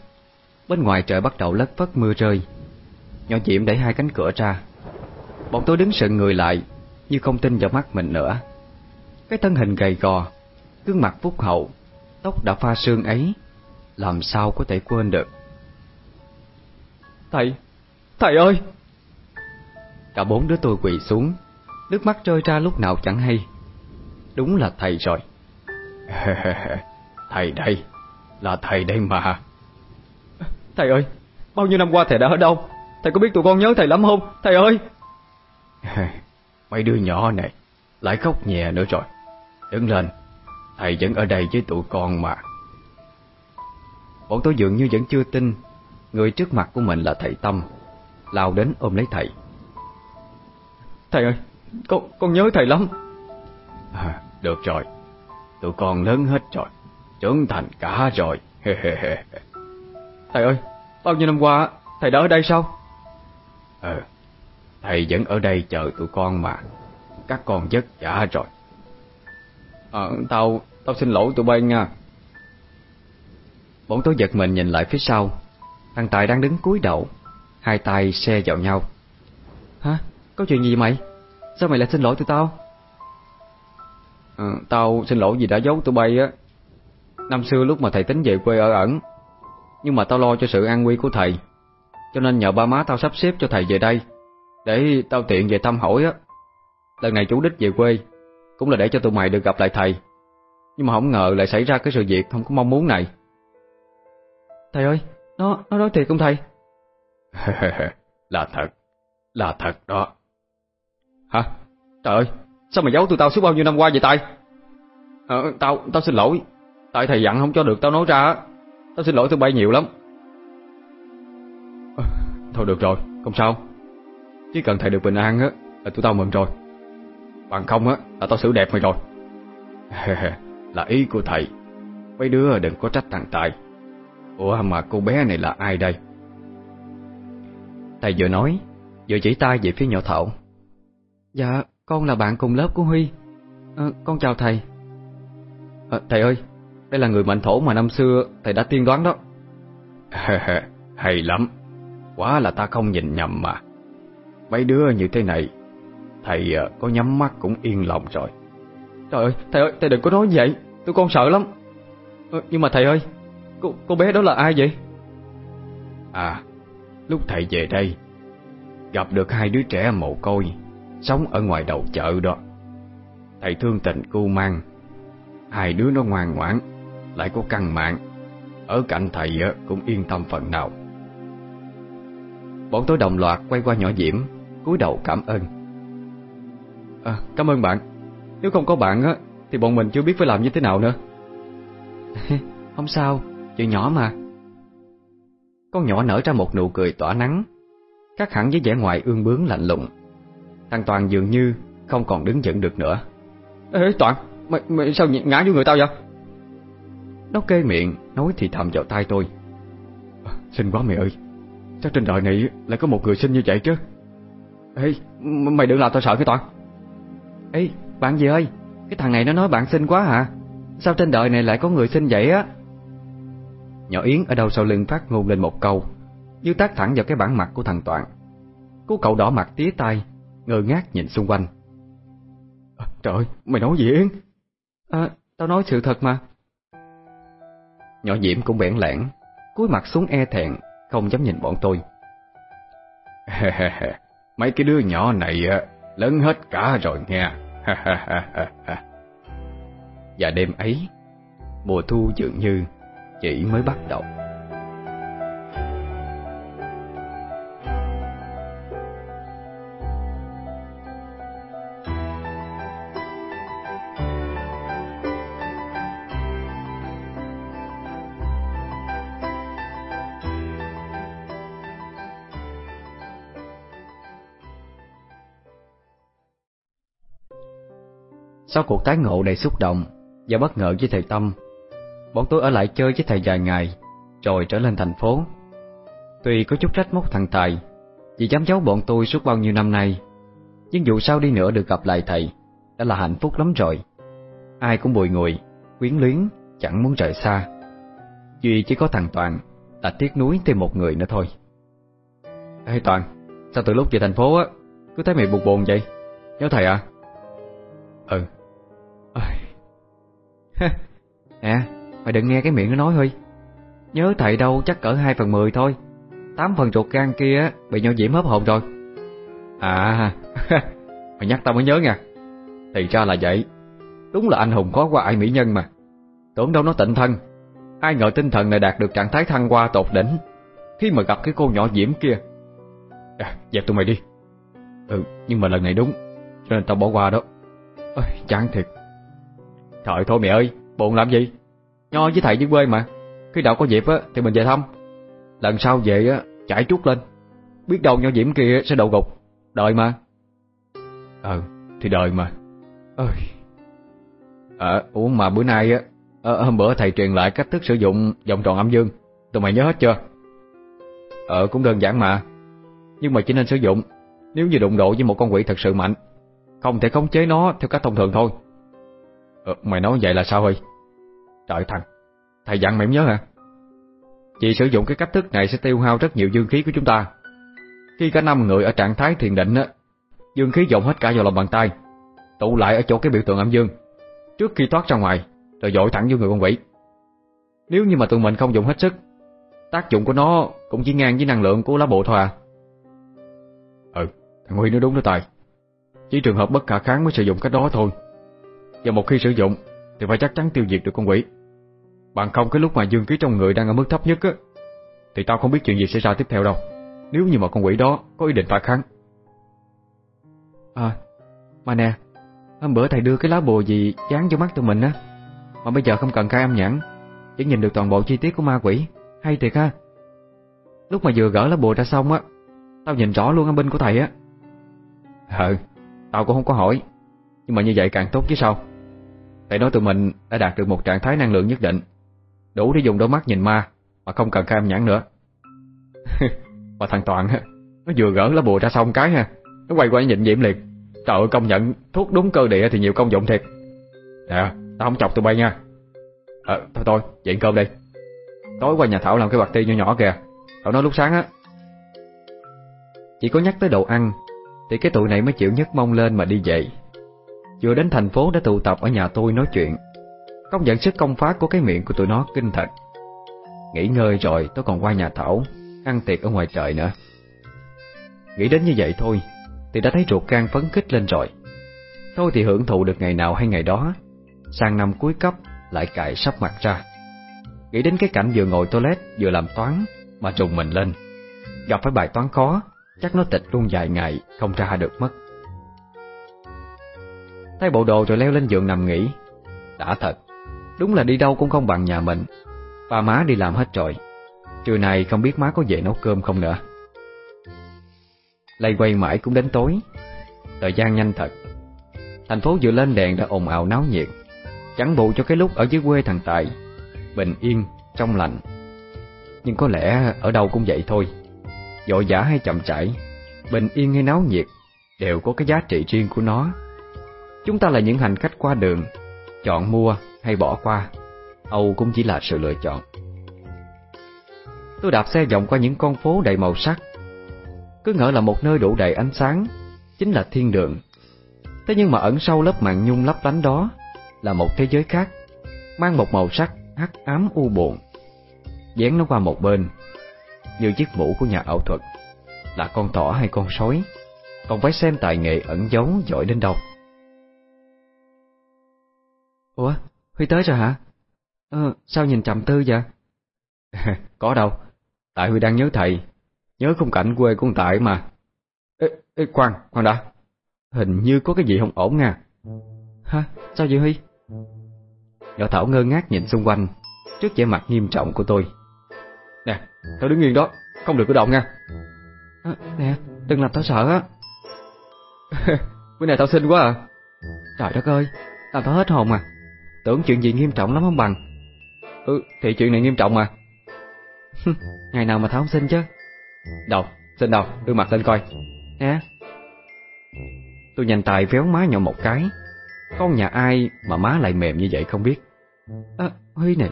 Bên ngoài trời bắt đầu lất phất mưa rơi. Nhỏ Diệm đẩy hai cánh cửa ra. Bọn tôi đứng sững người lại Như không tin vào mắt mình nữa. Cái thân hình gầy gò Gương mặt phúc hậu Tóc đã pha sương ấy Làm sao có thể quên được? Thầy Thầy ơi! Cả bốn đứa tôi quỳ xuống Nước mắt rơi ra lúc nào chẳng hay. Đúng là thầy rồi. Thầy đây Là thầy đây mà. Thầy ơi Bao nhiêu năm qua thầy đã ở đâu? Thầy có biết tụi con nhớ thầy lắm không? Thầy ơi! Mấy đứa nhỏ này Lại khóc nhẹ nữa rồi. Đứng lên Thầy vẫn ở đây với tụi con mà. Bọn tôi dường như vẫn chưa tin Người trước mặt của mình là thầy Tâm Lao đến ôm lấy thầy. Thầy ơi Con, con nhớ thầy lắm. À, Được rồi. Tụi con lớn hết rồi Trưởng thành cả rồi. Thầy ơi Bao nhiêu năm qua Thầy đã ở đây sao? Ờ Thầy vẫn ở đây chờ tụi con mà. Các con vất vả rồi. Ờ Tao Tao xin lỗi tụi bay nha. Bọn tôi giật mình nhìn lại phía sau. Thằng Tài đang đứng cúi đầu. Hai tay xe vào nhau. Hả? Có chuyện gì mày? Sao mày lại xin lỗi tụi tao? À, tao xin lỗi vì đã giấu tụi bay á Năm xưa lúc mà thầy tính về quê ở ẩn Nhưng mà tao lo cho sự an nguy của thầy Cho nên nhờ ba má tao sắp xếp cho thầy về đây Để tao tiện về thăm hỏi á. Lần này chú đích về quê Cũng là để cho tụi mày được gặp lại thầy. Nhưng mà không ngờ lại xảy ra cái sự việc không có mong muốn này. Thầy ơi Nó nó nói thiệt không thầy? Là thật Là thật đó. Hả? Trời ơi Sao mà giấu tụi tao suốt bao nhiêu năm qua vậy tay ờ, Tao tao xin lỗi Tại thầy dặn không cho được tao nói ra Tao xin lỗi tụi bay nhiều lắm. À, Thôi được rồi Không sao. Chỉ cần thầy được bình an á Là tụi tao mừng rồi. Bằng không á Là tao xử đẹp mày rồi. Là ý của thầy. Mấy đứa đừng có trách thằng Tài. Ủa mà cô bé này là ai đây? Thầy vừa nói Vừa chỉ tay về phía nhỏ Thảo. Dạ con là bạn cùng lớp của Huy. À, Con chào thầy. À, Thầy ơi đây là người mệnh thổ mà năm xưa thầy đã tiên đoán đó. Hay lắm. Quá là ta không nhìn nhầm mà. Mấy đứa như thế này Thầy à, có nhắm mắt cũng yên lòng rồi. Trời ơi thầy ơi thầy đừng có nói vậy. Tôi con sợ lắm. À, Nhưng mà thầy ơi cô, cô bé đó là ai vậy? À Lúc thầy về đây Gặp được hai đứa trẻ mồ côi Sống ở ngoài đầu chợ đó. Thầy thương tình cu mang. Hai đứa nó ngoan ngoãn lại có căn mạng. Ở cạnh thầy cũng yên tâm phần nào. Bọn tôi đồng loạt quay qua nhỏ Diễm cúi đầu cảm ơn. À, Cảm ơn bạn. Nếu không có bạn á Thì bọn mình chưa biết phải làm như thế nào nữa. Không sao Chuyện nhỏ mà. Con nhỏ nở ra một nụ cười tỏa nắng Khác hẳn với vẻ ngoài ương bướng lạnh lùng. Thằng Toàn dường như Không còn đứng vững được nữa. Ê Toàn mày, mày sao ngã vô người tao vậy? Nó kê miệng Nói thì thầm vào tai tôi. À, Xinh quá mày ơi Sao trên đời này lại có một người xinh như vậy chứ. Ê Mày đừng làm tao sợ cái Toàn Ê bạn gì ơi Cái thằng này nó nói bạn xinh quá hả? Sao trên đời này lại có người xinh vậy á? Nhỏ Yến ở đâu sau lưng phát ngôn lên một câu Như tác thẳng vào cái bản mặt của thằng Toàn Cô cậu đỏ mặt tía tay Ngơ ngác nhìn xung quanh. À, Trời ơi, mày nói gì Yến? À, tao nói sự thật mà. Nhỏ Diễm cũng bẽn lẽn cúi mặt xuống e thẹn Không dám nhìn bọn tôi. Mấy cái đứa nhỏ này Lớn hết cả rồi nghe Và đêm ấy Mùa thu dường như Chỉ mới bắt đầu Sau cuộc tái ngộ đầy xúc động và bất ngờ với thầy Tâm, bọn tôi ở lại chơi với thầy vài ngày, rồi trở lên thành phố. Tuy có chút trách móc thằng Tài vì dám giấu bọn tôi suốt bao nhiêu năm nay, nhưng dù sao đi nữa được gặp lại thầy đã là hạnh phúc lắm rồi. Ai cũng bùi ngùi, quyến luyến, chẳng muốn rời xa. Duy chỉ có thằng Toàn là tiếc nuối thêm một người nữa thôi. Ê Toàn, sao từ lúc về thành phố á, cứ thấy mày buồn buồn vậy? Nhớ thầy à? Ừ, Nè, à, mày đừng nghe cái miệng nó nói Huy Nhớ thầy đâu chắc cỡ 2 phần 10 thôi. Tám phần ruột gan kia bị nhỏ diễm hấp hồn rồi. À Mày nhắc tao mới nhớ nha. Thì ra là vậy. Đúng là anh hùng khó qua ai mỹ nhân mà. Tưởng đâu nó tịnh thân. Ai ngờ tinh thần này đạt được trạng thái thăng qua tột đỉnh. Khi mà gặp cái cô nhỏ diễm kia. À, dẹp tụi mày đi. Ừ, nhưng mà lần này đúng Cho nên tao bỏ qua đó. Ôi, chán thiệt. Trời thôi mẹ ơi, buồn làm gì? Nho với thầy với quê mà. Khi nào có dịp á thì mình về thăm. Lần sau về á, chạy chút lên. Biết đâu nho diễm kia sẽ đậu gục. Đợi mà. Ờ, thì đợi mà. Ơi. Ờ, ủa mà bữa nay á, à, hôm bữa thầy truyền lại cách thức sử dụng vòng tròn âm dương. Tụi mày nhớ hết chưa? Ờ, cũng đơn giản mà. Nhưng mà chỉ nên sử dụng nếu như đụng độ với một con quỷ thật sự mạnh. Không thể khống chế nó theo cách thông thường thôi. Ờ, mày nói vậy là sao Huy Trời thằng, thầy dặn mày nhớ hả? Chỉ sử dụng cái cách thức này sẽ tiêu hao rất nhiều dương khí của chúng ta. Khi cả năm người ở trạng thái thiền định á, dương khí dồn hết cả vào lòng bàn tay, tụ lại ở chỗ cái biểu tượng âm dương, trước khi thoát ra ngoài, rồi dội thẳng vô người con quỷ. Nếu như mà tụi mình không dùng hết sức, tác dụng của nó cũng chỉ ngang với năng lượng của lá bộ thôi à. Ừ, thằng Huy nói đúng đó Tài. Chỉ trường hợp bất khả kháng mới sử dụng cách đó thôi và một khi sử dụng Thì phải chắc chắn tiêu diệt được con quỷ. Bằng không cái lúc mà dương khí trong người đang ở mức thấp nhất á Thì tao không biết chuyện gì xảy ra tiếp theo đâu. Nếu như mà con quỷ đó có ý định phản kháng. À Mà nè Hôm bữa thầy đưa cái lá bùa gì dán cho mắt tụi mình á Mà bây giờ không cần khai âm nhãn Chỉ nhìn được toàn bộ chi tiết của ma quỷ. Hay thiệt ha. Lúc mà vừa gỡ lá bùa ra xong á Tao nhìn rõ luôn âm binh của thầy á. Ừ Tao cũng không có hỏi Nhưng mà như vậy càng tốt chứ sao Thầy nói tụi mình đã đạt được một trạng thái năng lượng nhất định. Đủ để dùng đôi mắt nhìn ma, Mà không cần khai âm nhãn nữa. Mà thằng Toàn Nó vừa gỡ lá bùa ra xong cái ha, Nó quay qua nhìn Diễm liền. Trời ơi, công nhận, thuốc đúng cơ địa thì nhiều công dụng thiệt. Nè, Tao không chọc tụi bay nha. Ờ thôi thôi, dậy cơm đi. Tối qua nhà Thảo làm cái bạc ti nhỏ nhỏ kìa. Thảo nói lúc sáng á. Chỉ có nhắc tới đồ ăn, Thì cái tụi này mới chịu nhấc mông lên mà đi dậy. Vừa đến thành phố đã tụ tập ở nhà tôi nói chuyện. Công nhận sức công phá của cái miệng của tụi nó kinh thật. Nghỉ ngơi rồi, tôi còn qua nhà Thảo, Ăn tiệc ở ngoài trời nữa. Nghĩ đến như vậy thôi, Thì đã thấy ruột gan phấn khích lên rồi. Thôi thì hưởng thụ được ngày nào hay ngày đó. Sang năm cuối cấp, Lại cài sắp mặt ra. Nghĩ đến cái cảnh vừa ngồi toilet, Vừa làm toán, Mà trùng mình lên. Gặp phải bài toán khó, Chắc nó tịch luôn vài ngày, Không ra được mất. Thay bộ đồ rồi leo lên giường nằm nghỉ. Đã thật Đúng là đi đâu cũng không bằng nhà mình. Ba má đi làm hết rồi. Trưa này không biết má có về nấu cơm không nữa. Lây quay mãi cũng đến tối. Thời gian nhanh thật. Thành phố vừa lên đèn đã ồn ào náo nhiệt. Chẳng bù cho cái lúc ở dưới quê thằng Tài Bình yên, trong lành. Nhưng có lẽ ở đâu cũng vậy thôi. Dội dã hay chậm chảy Bình yên hay náo nhiệt Đều có cái giá trị riêng của nó. Chúng ta là những hành khách qua đường, Chọn mua hay bỏ qua. Âu cũng chỉ là sự lựa chọn. Tôi đạp xe vòng qua những con phố đầy màu sắc. Cứ ngỡ là một nơi đủ đầy ánh sáng, Chính là thiên đường. Thế nhưng mà ẩn sâu lớp màn nhung lấp lánh đó Là một thế giới khác, Mang một màu sắc hắc ám u buồn. Dán nó qua một bên, Như chiếc mũ của nhà ảo thuật. Là con thỏ hay con sói? Còn phải xem tài nghệ ẩn giấu giỏi đến đâu. Ủa, Huy tới rồi hả? Ờ, sao nhìn trầm tư vậy? Có đâu, tại Huy đang nhớ thầy, nhớ khung cảnh quê của Tại mà. Ê, ê, khoan, khoan đã, hình như có cái gì không ổn nha. Hả, sao vậy Huy? Nhỏ Thảo ngơ ngác nhìn xung quanh, trước vẻ mặt nghiêm trọng của tôi. Nè, tao đứng yên đó, không được cử động nha. À, nè, đừng làm tao sợ á. Bữa này tao xinh quá à. Trời đất ơi, tao tao hết hồn à. Tưởng chuyện gì nghiêm trọng lắm không bằng? Ừ thì chuyện này nghiêm trọng mà. Ngày nào mà Thảo không xin chứ? Đâu, xin đâu, đưa mặt lên coi. Nè Tôi nhanh tài véo má nhỏ một cái. Con nhà ai mà má lại mềm như vậy không biết. À Huy này.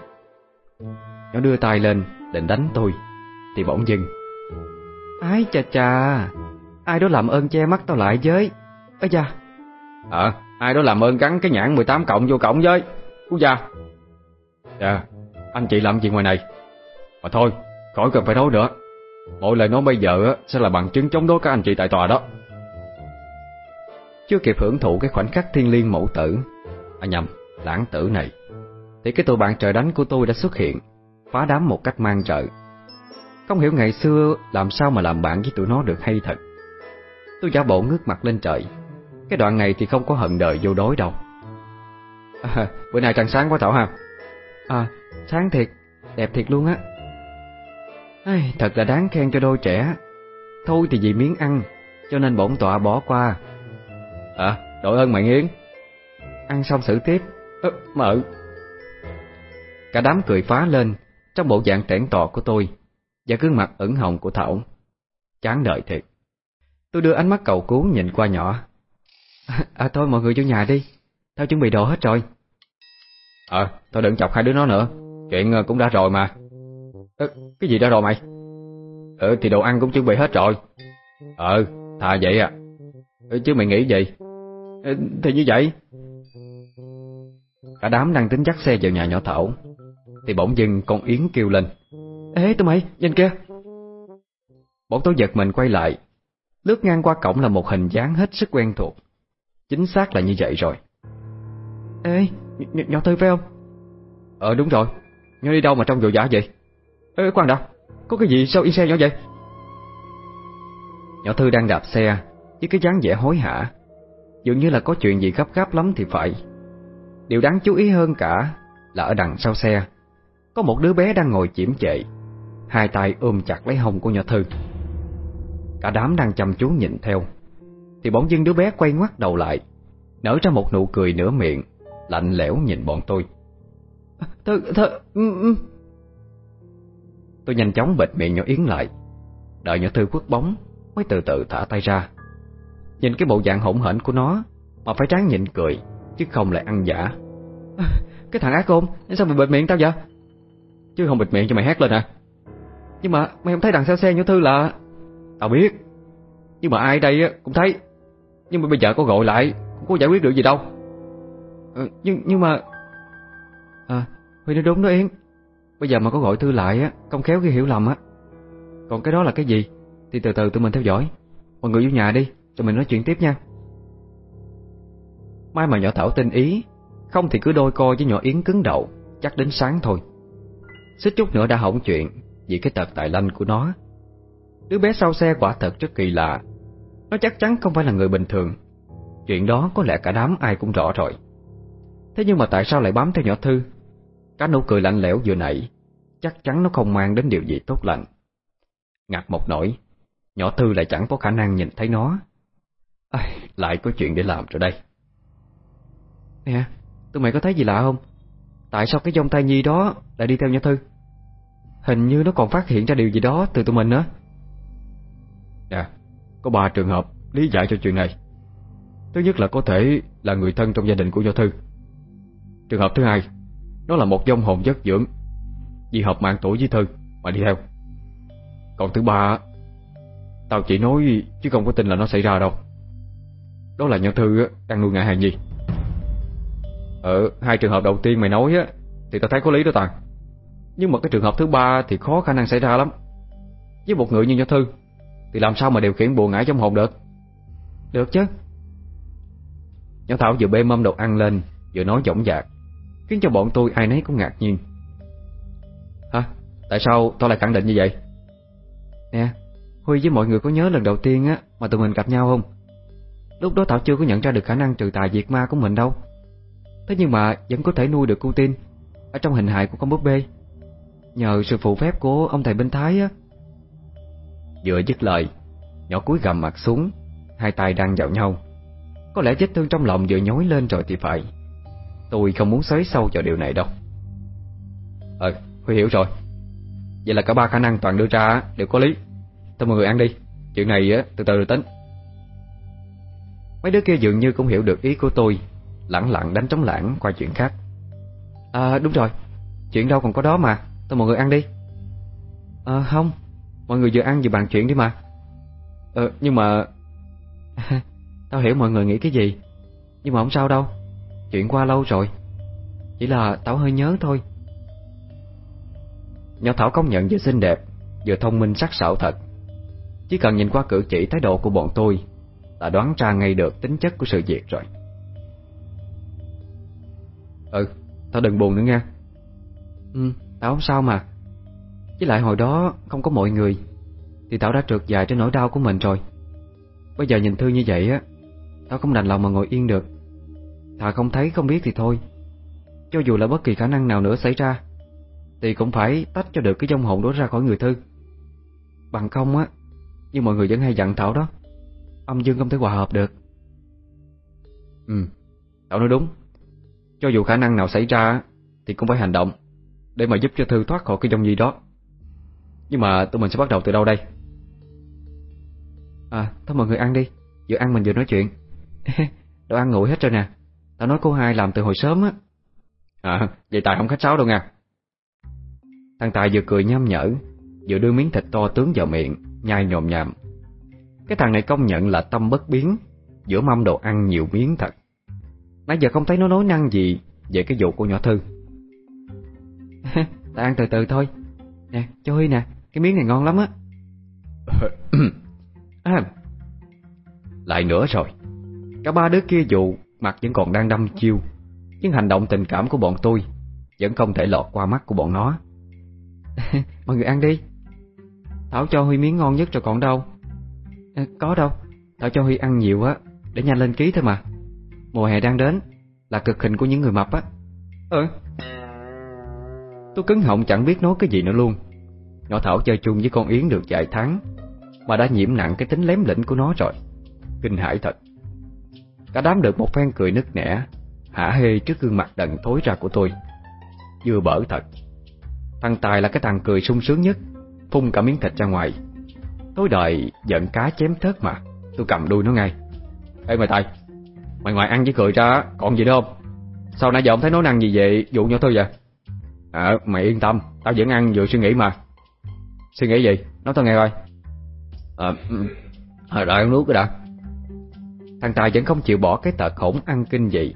Nó đưa tay lên, định đánh tôi. Thì bỗng dừng. Ái chà chà, Ai đó làm ơn che mắt tao lại với. Ây da. Ờ ai đó làm ơn gắn cái nhãn 18 cộng vô cộng với. Cú già Dạ Anh chị làm gì ngoài này. Mà thôi khỏi cần phải nói nữa. Mọi lời nói bây giờ sẽ là bằng chứng chống đối các anh chị tại tòa đó. Chưa kịp hưởng thụ cái khoảnh khắc thiên liêng mẫu tử À nhầm, lãng tử này Thì cái tụi bạn trời đánh của tôi đã xuất hiện Phá đám một cách mang trợ Không hiểu ngày xưa làm sao mà làm bạn với tụi nó được hay thật. Tôi giả bộ ngước mặt lên trời. Cái đoạn này thì không có hận đời vô đối đâu à, Bữa nay trăng sáng quá Thảo ha. À, sáng thiệt, đẹp thiệt luôn á. Ai, Thật là đáng khen cho đôi trẻ. Thôi thì vì miếng ăn Cho nên bổn tọa bỏ qua. À, đội ơn mày Nghiến Ăn xong xử tiếp. À, Mợ. Cả đám cười phá lên Trong bộ dạng tẻn tọ của tôi Và gương mặt ửng hồng của Thảo. Chán đợi thiệt. Tôi đưa ánh mắt cầu cứu nhìn qua nhỏ. À, à thôi mọi người vô nhà đi. Tao chuẩn bị đồ hết rồi Ờ, thôi đừng chọc hai đứa nó nữa. Chuyện ờ, cũng đã rồi mà. À, Cái gì đã rồi mày? Ừ thì đồ ăn cũng chuẩn bị hết rồi. Ờ, thà vậy à. Ừ, Chứ mày nghĩ gì? Ừ, Thì như vậy. Cả đám đang tính dắt xe vào nhà nhỏ Thảo. Thì bỗng dưng con Yến kêu lên. Ê tụi mày, nhìn kia Bọn tôi giật mình quay lại. Lướt ngang qua cổng là một hình dáng hết sức quen thuộc. Chính xác là như vậy rồi. Ê, nh nhỏ Thư phải không? Ờ đúng rồi Nhỏ đi đâu mà trong vội vã vậy? Ê khoan đã, có cái gì sao y xe nhỏ vậy? Nhỏ Thư đang đạp xe Với cái dáng vẻ hối hả Dường như là có chuyện gì gấp gáp lắm thì phải Điều đáng chú ý hơn cả Là ở đằng sau xe Có một đứa bé đang ngồi chiếm chệ Hai tay ôm chặt lấy hông của nhỏ Thư Cả đám đang chăm chú nhìn theo Thì bỗng dưng đứa bé quay ngoắt đầu lại Nở ra một nụ cười nửa miệng Lạnh lẽo nhìn bọn tôi. Thư, thư, ừ, ừ. Tôi nhanh chóng bịt miệng nhỏ Yến lại. Đợi nhỏ Thư quất bóng Mới từ từ thả tay ra. Nhìn cái bộ dạng hỗn hển của nó Mà phải tráng nhịn cười Chứ không lại ăn giả. Cái thằng ác ôn Sao mày bịt miệng tao vậy? Chứ không bịt miệng cho mày hét lên à Nhưng mà mày không thấy đằng sau xe nhỏ Thư là Tao biết. Nhưng mà ai đây cũng thấy. Nhưng mà bây giờ có gọi lại Cũng có giải quyết được gì đâu ừ, Nhưng nhưng mà À Huy nói đúng đó Yến. Bây giờ mà có gọi Thư lại á Không khéo khi hiểu lầm á. Còn cái đó là cái gì? Thì từ từ tụi mình theo dõi. Mọi người vô nhà đi tụi mình nói chuyện tiếp nha. Mai mà nhỏ Thảo tin ý Không thì cứ đôi co với nhỏ Yến cứng đầu Chắc đến sáng thôi. Xích chút nữa đã hỏng chuyện Vì cái tật tài lanh của nó. Đứa bé sau xe quả thật rất kỳ lạ. Nó chắc chắn không phải là người bình thường. Chuyện đó có lẽ cả đám ai cũng rõ rồi. Thế nhưng mà tại sao lại bám theo nhỏ Thư? Cái nụ cười lạnh lẽo vừa nãy Chắc chắn nó không mang đến điều gì tốt lành. Ngạc một nỗi Nhỏ Thư lại chẳng có khả năng nhìn thấy nó. À, Lại có chuyện để làm rồi đây. Nè Tụi mày có thấy gì lạ không? Tại sao cái dông tai nhi đó lại đi theo nhỏ Thư? Hình như nó còn phát hiện ra điều gì đó từ tụi mình nữa. Nè Có ba trường hợp lý giải cho chuyện này. Thứ nhất là có thể là người thân trong gia đình của Do Thư. Trường hợp thứ hai Nó là một dông hồn giấc dưỡng. Vì hợp mạng tuổi với Thư mà đi theo. Còn thứ ba Tao chỉ nói chứ không có tin là nó xảy ra đâu. Đó là Nho Thư đang nuôi ngại hài nhi. Ở hai trường hợp đầu tiên mày nói á, Thì tao thấy có lý đó Toàn Nhưng mà cái trường hợp thứ ba thì khó khả năng xảy ra lắm. Với một người như Nho Thư, Thì làm sao mà điều khiển bùa ngải trong hồn được? Được chứ. Nhỏ Thảo vừa bê mâm đồ ăn lên, Vừa nói dõng dạc. Khiến cho bọn tôi ai nấy cũng ngạc nhiên. Hả? Tại sao tôi lại khẳng định như vậy? Nè, Huy với mọi người có nhớ lần đầu tiên á, Mà tụi mình gặp nhau không? Lúc đó Thảo chưa có nhận ra được khả năng trừ tà diệt ma của mình đâu. Thế nhưng mà vẫn có thể nuôi được cô tin. Ở trong hình hài của con búp bê. Nhờ sự phụ phép của ông thầy bên Thái á. Vừa dứt lời, Nhỏ cúi gầm mặt xuống, Hai tay đang vào nhau. Có lẽ vết thương trong lòng vừa nhói lên rồi thì phải. Tôi không muốn xới sâu vào điều này đâu. Ờ, Huy hiểu rồi. Vậy là cả ba khả năng toàn đưa ra đều có lý. Thôi mọi người ăn đi. Chuyện này á, từ từ rồi tính. Mấy đứa kia dường như cũng hiểu được ý của tôi Lặng lặng đánh trống lãng qua chuyện khác. À đúng rồi. Chuyện đâu còn có đó mà. Thôi mọi người ăn đi. À không. Mọi người vừa ăn vừa bàn chuyện đi mà. Ờ nhưng mà Tao hiểu mọi người nghĩ cái gì Nhưng mà không sao đâu. Chuyện qua lâu rồi. Chỉ là thảo hơi nhớ thôi. Nhỏ Thảo công nhận vừa xinh đẹp Vừa thông minh sắc sảo thật. Chỉ cần nhìn qua cử chỉ thái độ của bọn tôi Là đoán ra ngay được tính chất của sự việc rồi. Ừ, tao đừng buồn nữa nha. Ừ, tao không sao mà. Với lại hồi đó không có mọi người Thì thảo đã trượt dài trên nỗi đau của mình rồi. Bây giờ nhìn Thư như vậy á Tao không đành lòng mà ngồi yên được. Thà không thấy không biết thì thôi. Cho dù là bất kỳ khả năng nào nữa xảy ra, Thì cũng phải tách cho được cái dông hồn đó ra khỏi người Thư. Bằng không á, Như mọi người vẫn hay dặn Thảo đó, Âm dương không thể hòa hợp được. Ừ Thảo nói đúng. Cho dù khả năng nào xảy ra Thì cũng phải hành động Để mà giúp cho Thư thoát khỏi cái dông gì đó. Nhưng mà tụi mình sẽ bắt đầu từ đâu đây? À thôi mọi người ăn đi. Vừa ăn mình vừa nói chuyện. Đồ ăn nguội hết rồi nè. Tao nói cô hai làm từ hồi sớm á. À vậy Tài không khách sáo đâu nha. Thằng Tài vừa cười nhăm nhở Vừa đưa miếng thịt to tướng vào miệng Nhai nhồm nhàm. Cái thằng này công nhận là tâm bất biến Giữa mâm đồ ăn nhiều miếng thật. Nãy giờ không thấy nó nói năng gì Về cái vụ của nhỏ Thư. Ta ăn từ từ thôi. Nè cho Huy nè Cái miếng này ngon lắm á. À. Lại nữa rồi. Cả ba đứa kia dù mặt vẫn còn đang đâm chiêu. Nhưng hành động tình cảm của bọn tôi Vẫn không thể lọt qua mắt của bọn nó. Mọi người ăn đi. Thảo cho Huy miếng ngon nhất rồi còn đâu. À, Có đâu. Thảo cho Huy ăn nhiều á Để nhanh lên ký thôi mà. Mùa hè đang đến Là cực hình của những người mập á. Ừ Tôi cứng họng chẳng biết nói cái gì nữa luôn. Nhỏ Thảo chơi chung với con Yến được vài tháng Mà đã nhiễm nặng cái tính lém lĩnh của nó rồi. Kinh hãi thật. Cả đám được một phen cười nức nẻ Hả hê trước gương mặt đần thối ra của tôi. Vừa bở thật. Thằng Tài là cái thằng cười sung sướng nhất Phun cả miếng thịt ra ngoài. Tối đời giận cá chém thớt mà Tôi cầm đuôi nó ngay. Ê mày Tài Mày ngoài ăn với cười ra còn gì nữa không? Sao nãy giờ không thấy nói năng gì vậy Dụ nhau tôi vậy? À mày yên tâm Tao vẫn ăn vừa suy nghĩ mà. Suy nghĩ gì? Nói tao nghe coi. À, Hồi đợi nuốt cái đã. Thằng Tài vẫn không chịu bỏ cái tờ khổng ăn kinh vậy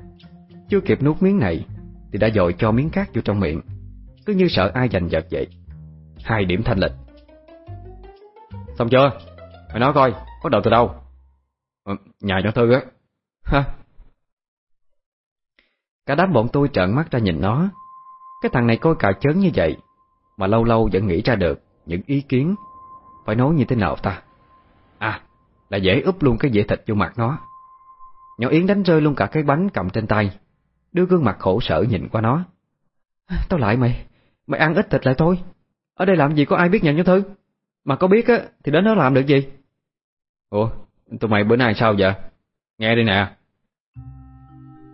Chưa kịp nuốt miếng này Thì đã dội cho miếng khác vô trong miệng. Cứ như sợ ai giành giật vậy. Hai điểm thanh lịch. Xong chưa? Mày nói coi, bắt đầu từ đâu? Ừ, nhà nhỏ Thư á. Ha. Cả đám bọn tôi trợn mắt ra nhìn nó. Cái thằng này coi cà chớn như vậy Mà lâu lâu vẫn nghĩ ra được Những ý kiến. Phải nói như thế nào ta? À là dễ úp luôn cái dĩa thịt vô mặt nó. Nhỏ Yến đánh rơi luôn cả cái bánh cầm trên tay. Đưa gương mặt khổ sở nhìn qua nó. Tao lại mày Mày ăn ít thịt lại thôi. Ở đây làm gì có ai biết nhận như Thư Mà có biết á thì đến nó làm được gì? Ủa tụi mày bữa nay sao vậy? Nghe đi nè.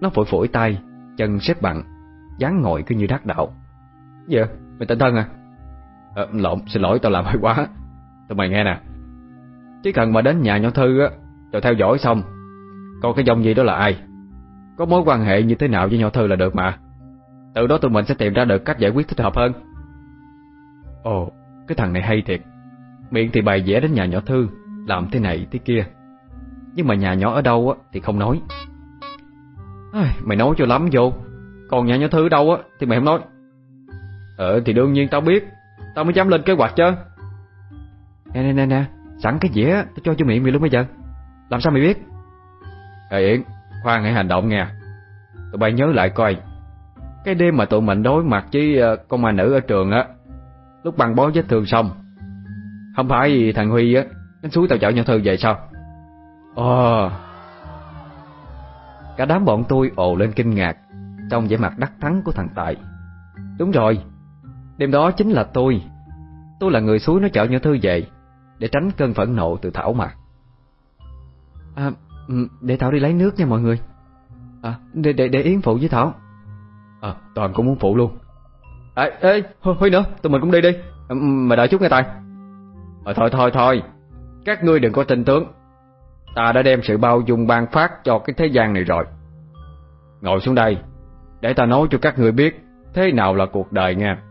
Nó phổi phổi tay Chân xếp bằng dáng ngồi cứ như đắc đạo. Dạ mày tỉnh thân à? À, Lộn xin lỗi tao làm hơi quá. Tụi mày nghe nè. Chỉ cần mà đến nhà nhỏ Thư á Rồi theo dõi xong còn cái dòng gì đó là ai? Có mối quan hệ như thế nào với nhỏ Thư là được mà. Từ đó tụi mình sẽ tìm ra được cách giải quyết thích hợp hơn. Ồ, Cái thằng này hay thiệt. Miệng thì bày vẽ đến nhà nhỏ Thư, Làm thế này thế kia. Nhưng mà nhà nhỏ ở đâu á thì không nói. Mày nói cho lắm vô. Còn nhà nhỏ Thư ở đâu á thì mày không nói. Ờ thì đương nhiên tao biết. Tao mới dám lên kế hoạch chứ. Nè nè nè nè, Sẵn cái dĩa tao cho cho miệng mày luôn bây giờ. Làm sao mày biết? Ê, Yến Khoan hãy hành động nha. Tụi bay nhớ lại coi. Cái đêm mà tụi mình đối mặt với ờ, con ma nữ ở trường á, Lúc băng bó vết thương xong. Không phải thằng Huy á Nó suối tao chở nhỏ Thư về sao? Ồ Cả đám bọn tôi ồ lên kinh ngạc Trong vẻ mặt đắc thắng của thằng Tài. Đúng rồi, Đêm đó chính là tôi. Tôi là người suối nó chở nhỏ Thư về Để tránh cơn phẫn nộ từ Thảo mà À Ừ, để Thảo đi lấy nước nha mọi người. À để, để, để Yến phụ với Thảo. À Toàn cũng muốn phụ luôn. À, ê, ê, Huy nữa, tụi mình cũng đi đi. À, Mà đợi chút nghe Tài. À, Thôi thôi thôi. Các ngươi đừng có tin tướng. Ta đã đem sự bao dung ban phát cho cái thế gian này rồi. Ngồi xuống đây Để ta nói cho các ngươi biết Thế nào là cuộc đời nha.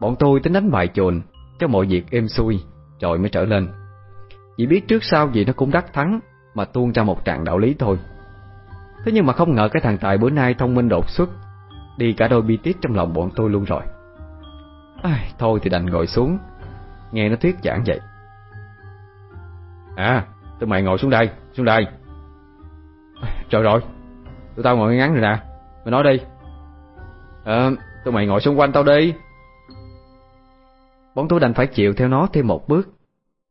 Bọn tôi tính đánh bài chồn Cho mọi việc êm xuôi Rồi mới trở lên. Chỉ biết trước sau gì nó cũng đắc thắng. Mà tuôn ra một trạng đạo lý thôi. Thế nhưng mà không ngờ cái thằng Tài bữa nay thông minh đột xuất Đi cả đôi bi tiết trong lòng bọn tôi luôn rồi. Ai, Thôi thì đành ngồi xuống Nghe nó thuyết giảng vậy. À Tụi mày ngồi xuống đây Xuống đây. Trời rồi Tụi tao ngồi ngắn rồi nè Mày nói đi. Ờ Tụi mày ngồi xung quanh tao đi. Bọn tôi đành phải chịu theo nó thêm một bước.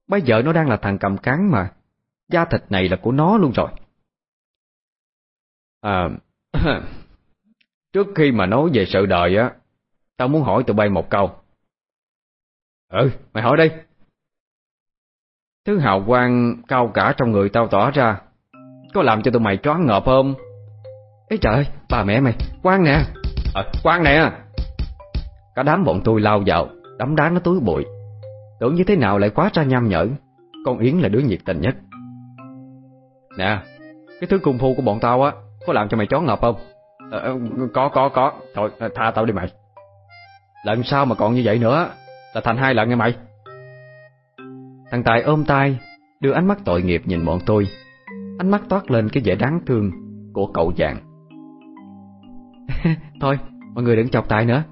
Bây giờ nó đang là thằng cầm cán mà. Da thịt này là của nó luôn rồi. À Trước khi mà nói về sự đời á Tao muốn hỏi tụi bay một câu. Ừ mày hỏi đi. Thứ hào quang cao cả trong người tao tỏ ra Có làm cho tụi mày choáng ngợp không? Ê trời ơi, bà mẹ mày, quang nè. Ờ, à, quang nè. Cả đám bọn tôi lao vào Đấm đá nó túi bụi. Tưởng như thế nào lại quá ra nham nhở. Con Yến là đứa nhiệt tình nhất. Nè Cái thứ cung phu của bọn tao á Có làm cho mày chó ngợp không? À, có, có, có. Thôi, ờ, tha tao đi mày. Lần sau mà còn như vậy nữa Là thành hai lần nghe mày. Thằng Tài ôm tay Đưa ánh mắt tội nghiệp nhìn bọn tôi. Ánh mắt toát lên cái vẻ đáng thương Của cậu chàng. Thôi mọi người đừng chọc Tài nữa.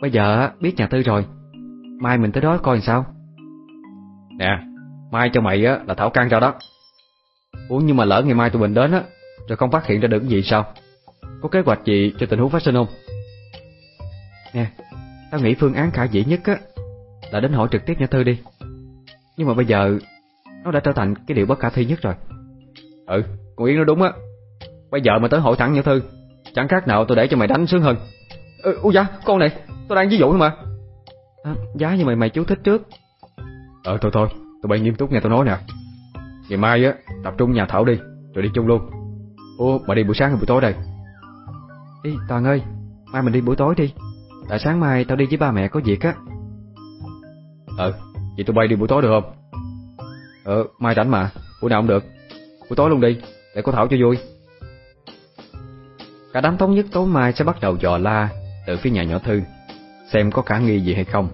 Bây giờ biết nhà Tư rồi. Mai mình tới đó coi làm sao. Nè Mai cho mày á là Thảo can cho đó. Ủa nhưng mà lỡ ngày mai tụi mình đến á Rồi không phát hiện ra được cái gì sao? Có kế hoạch gì cho tình huống phát sinh không? Nè Tao nghĩ phương án khả dĩ nhất á Là đến hỏi trực tiếp Nhã Thư đi. Nhưng mà bây giờ Nó đã trở thành cái điều bất khả thi nhất rồi. Ừ con Yến nói đúng á. Bây giờ mà tới hỏi thẳng Nhã Thư Chẳng khác nào tôi để cho mày đánh sướng hơn. Ừ, Ủa dạ con này tôi đang ví dụ thôi mà. À, Giá như mày mày chú thích trước. Ờ thôi thôi Tụi bay nghiêm túc nghe tôi nói nè. Ngày mai á tập trung nhà Thảo đi Rồi đi chung luôn. Ủa bà đi buổi sáng hay buổi tối đây? Đi Toàn ơi Mai mình đi buổi tối đi. Tại sáng mai tao đi với ba mẹ có việc á. Ờ Vậy tụi bay đi buổi tối được không? Ờ mai rảnh mà Buổi nào cũng được. Buổi tối luôn đi Để có Thảo cho vui. Cả đám thống nhất tối mai sẽ bắt đầu dò la Từ phía nhà nhỏ Thư Xem có khả nghi gì hay không.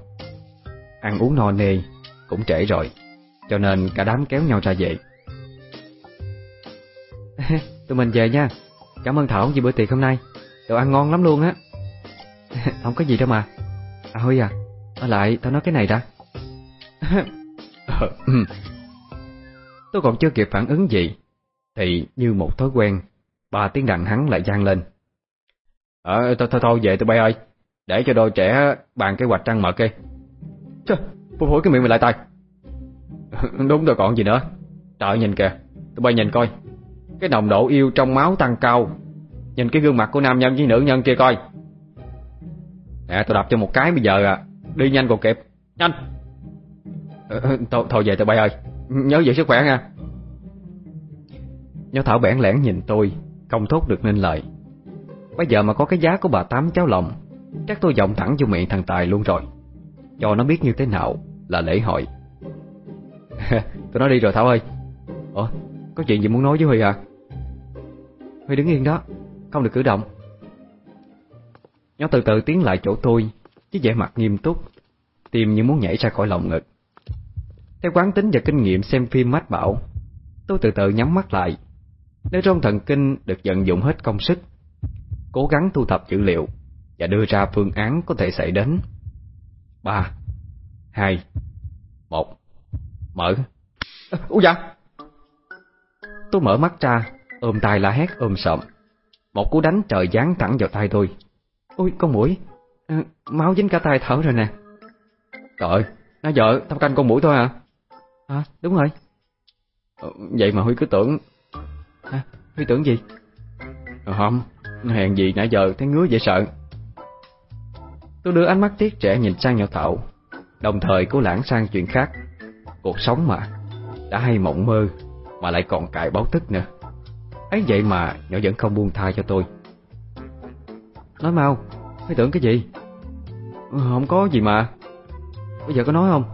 Ăn uống no nê Cũng trễ rồi cho nên cả đám kéo nhau ra về. Tụi mình về nha. Cảm ơn Thảo vì bữa tiệc hôm nay. Đồ ăn ngon lắm luôn á. Không có gì đâu mà. À Huy à Ở lại tao nói cái này đã. Ừ. Tôi còn chưa kịp phản ứng gì Thì như một thói quen Ba tiếng đàn hắn lại gian lên. Ờ thôi thôi thôi về tụi bay ơi. Để cho đôi trẻ bàn kế hoạch trăng mật kia Trời, phủi phủi cái miệng mày lại tay Đúng rồi còn gì nữa. Trời nhìn kìa. Tụi bay nhìn coi. Cái nồng độ yêu trong máu tăng cao. Nhìn cái gương mặt của nam nhân với nữ nhân kia coi. Nè tôi đập cho một cái bây giờ à. Đi nhanh còn kịp. Nhanh. Ờ, ờ, thôi, thôi về tụi bay ơi. Nhớ giữ sức khỏe nha. Nhớ Thảo bẽn lẽn nhìn tôi Không thốt được nên lời. Bây giờ mà có cái giá của bà Tám cháu lòng Chắc tôi giọng thẳng vô miệng thằng Tài luôn rồi. Cho nó biết như thế nào Là lễ hội. Tôi nói đi rồi Thảo ơi. Ủa, có chuyện gì muốn nói với Huy à? Huy đứng yên đó, Không được cử động. Nó từ từ tiến lại chỗ tôi, Với vẻ mặt nghiêm túc Tim như muốn nhảy ra khỏi lòng ngực. Theo quán tính và kinh nghiệm xem phim mách bảo, Tôi từ từ nhắm mắt lại. Nơi trong thần kinh được vận dụng hết công sức, Cố gắng thu thập dữ liệu Và đưa ra phương án có thể xảy đến. Ba, hai, một. Mở. Úi dạ? Tôi mở mắt ra Ôm tay la hét ôm sợm. Một cú đánh trời giáng thẳng vào tay tôi. Ôi con mũi. À, Máu dính cả tay thở rồi nè. Trời ơi Nó vợ thăm canh con mũi thôi à. À đúng rồi. Ờ, Vậy mà Huy cứ tưởng. À, Huy tưởng gì? À, Không Hèn gì nãy giờ thấy ngứa dễ sợ. Tôi đưa ánh mắt tiếc trẻ nhìn sang nhỏ Thảo Đồng thời cố lãng sang chuyện khác Cuộc sống mà. Đã hay mộng mơ Mà lại còn cãi báo tức nữa. Ấy vậy mà nhỏ vẫn không buông tha cho tôi. Nói mau Mới tưởng cái gì? Ừ, không có gì mà. Bây giờ có nói không?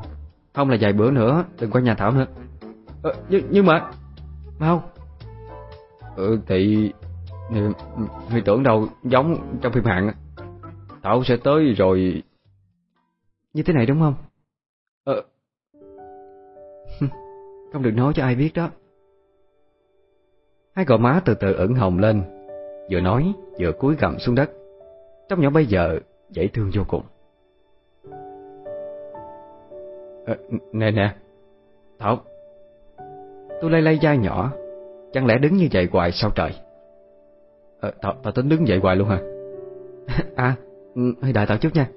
Không là vài bữa nữa Đừng qua nhà Thảo nữa. Ờ, nhưng, nhưng mà Mau. Ừ thì Huy tưởng đâu giống trong phim hạng Thảo sẽ tới rồi. Như thế này đúng không? Không được nói cho ai biết đó. Hai gò má từ từ ửng hồng lên Vừa nói vừa cúi gầm xuống đất. Trong nhỏ bây giờ dễ thương vô cùng. À, Nè nè Thảo. Tôi lay lay da nhỏ Chẳng lẽ đứng như vậy hoài sao trời? À, Tao ta tính đứng vậy hoài luôn hả? À ừ, Hơi đợi Thảo chút nha.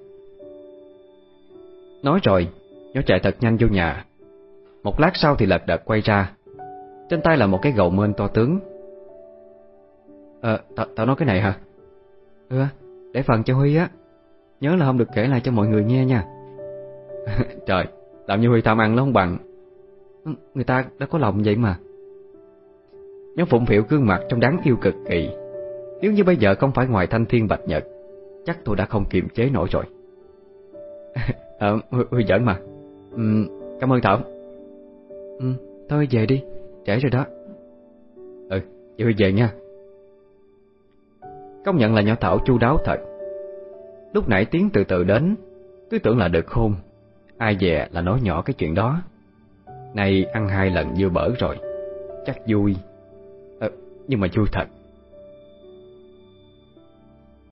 Nói rồi Nó chạy thật nhanh vô nhà một lát sau thì lật đật quay ra. Trên tay là một cái gầu mên to tướng. Ờ, tao, tao nói cái này hả? Ừ, để phần cho Huy á. Nhớ là không được kể lại cho mọi người nghe nha. Trời, làm như Huy tham ăn nó không bằng. Người ta đã có lòng vậy mà. Nhóm phụng phịu gương mặt trong đáng yêu cực kỳ. Nếu như bây giờ không phải ngoài thanh thiên bạch nhật Chắc tôi đã không kiềm chế nổi rồi. Ờ, Huy, Huy giỡn mà. Ừ, Cảm ơn Thảo Ừ, thôi về đi, trễ rồi đó. Ừ, vậy về nha. Công nhận là nhỏ Thảo chu đáo thật. Lúc nãy tiếng từ từ đến Cứ tưởng là được hôn. Ai về là nói nhỏ cái chuyện đó. Nay ăn hai lần dưa bở rồi Chắc vui. Ờ, Nhưng mà vui thật.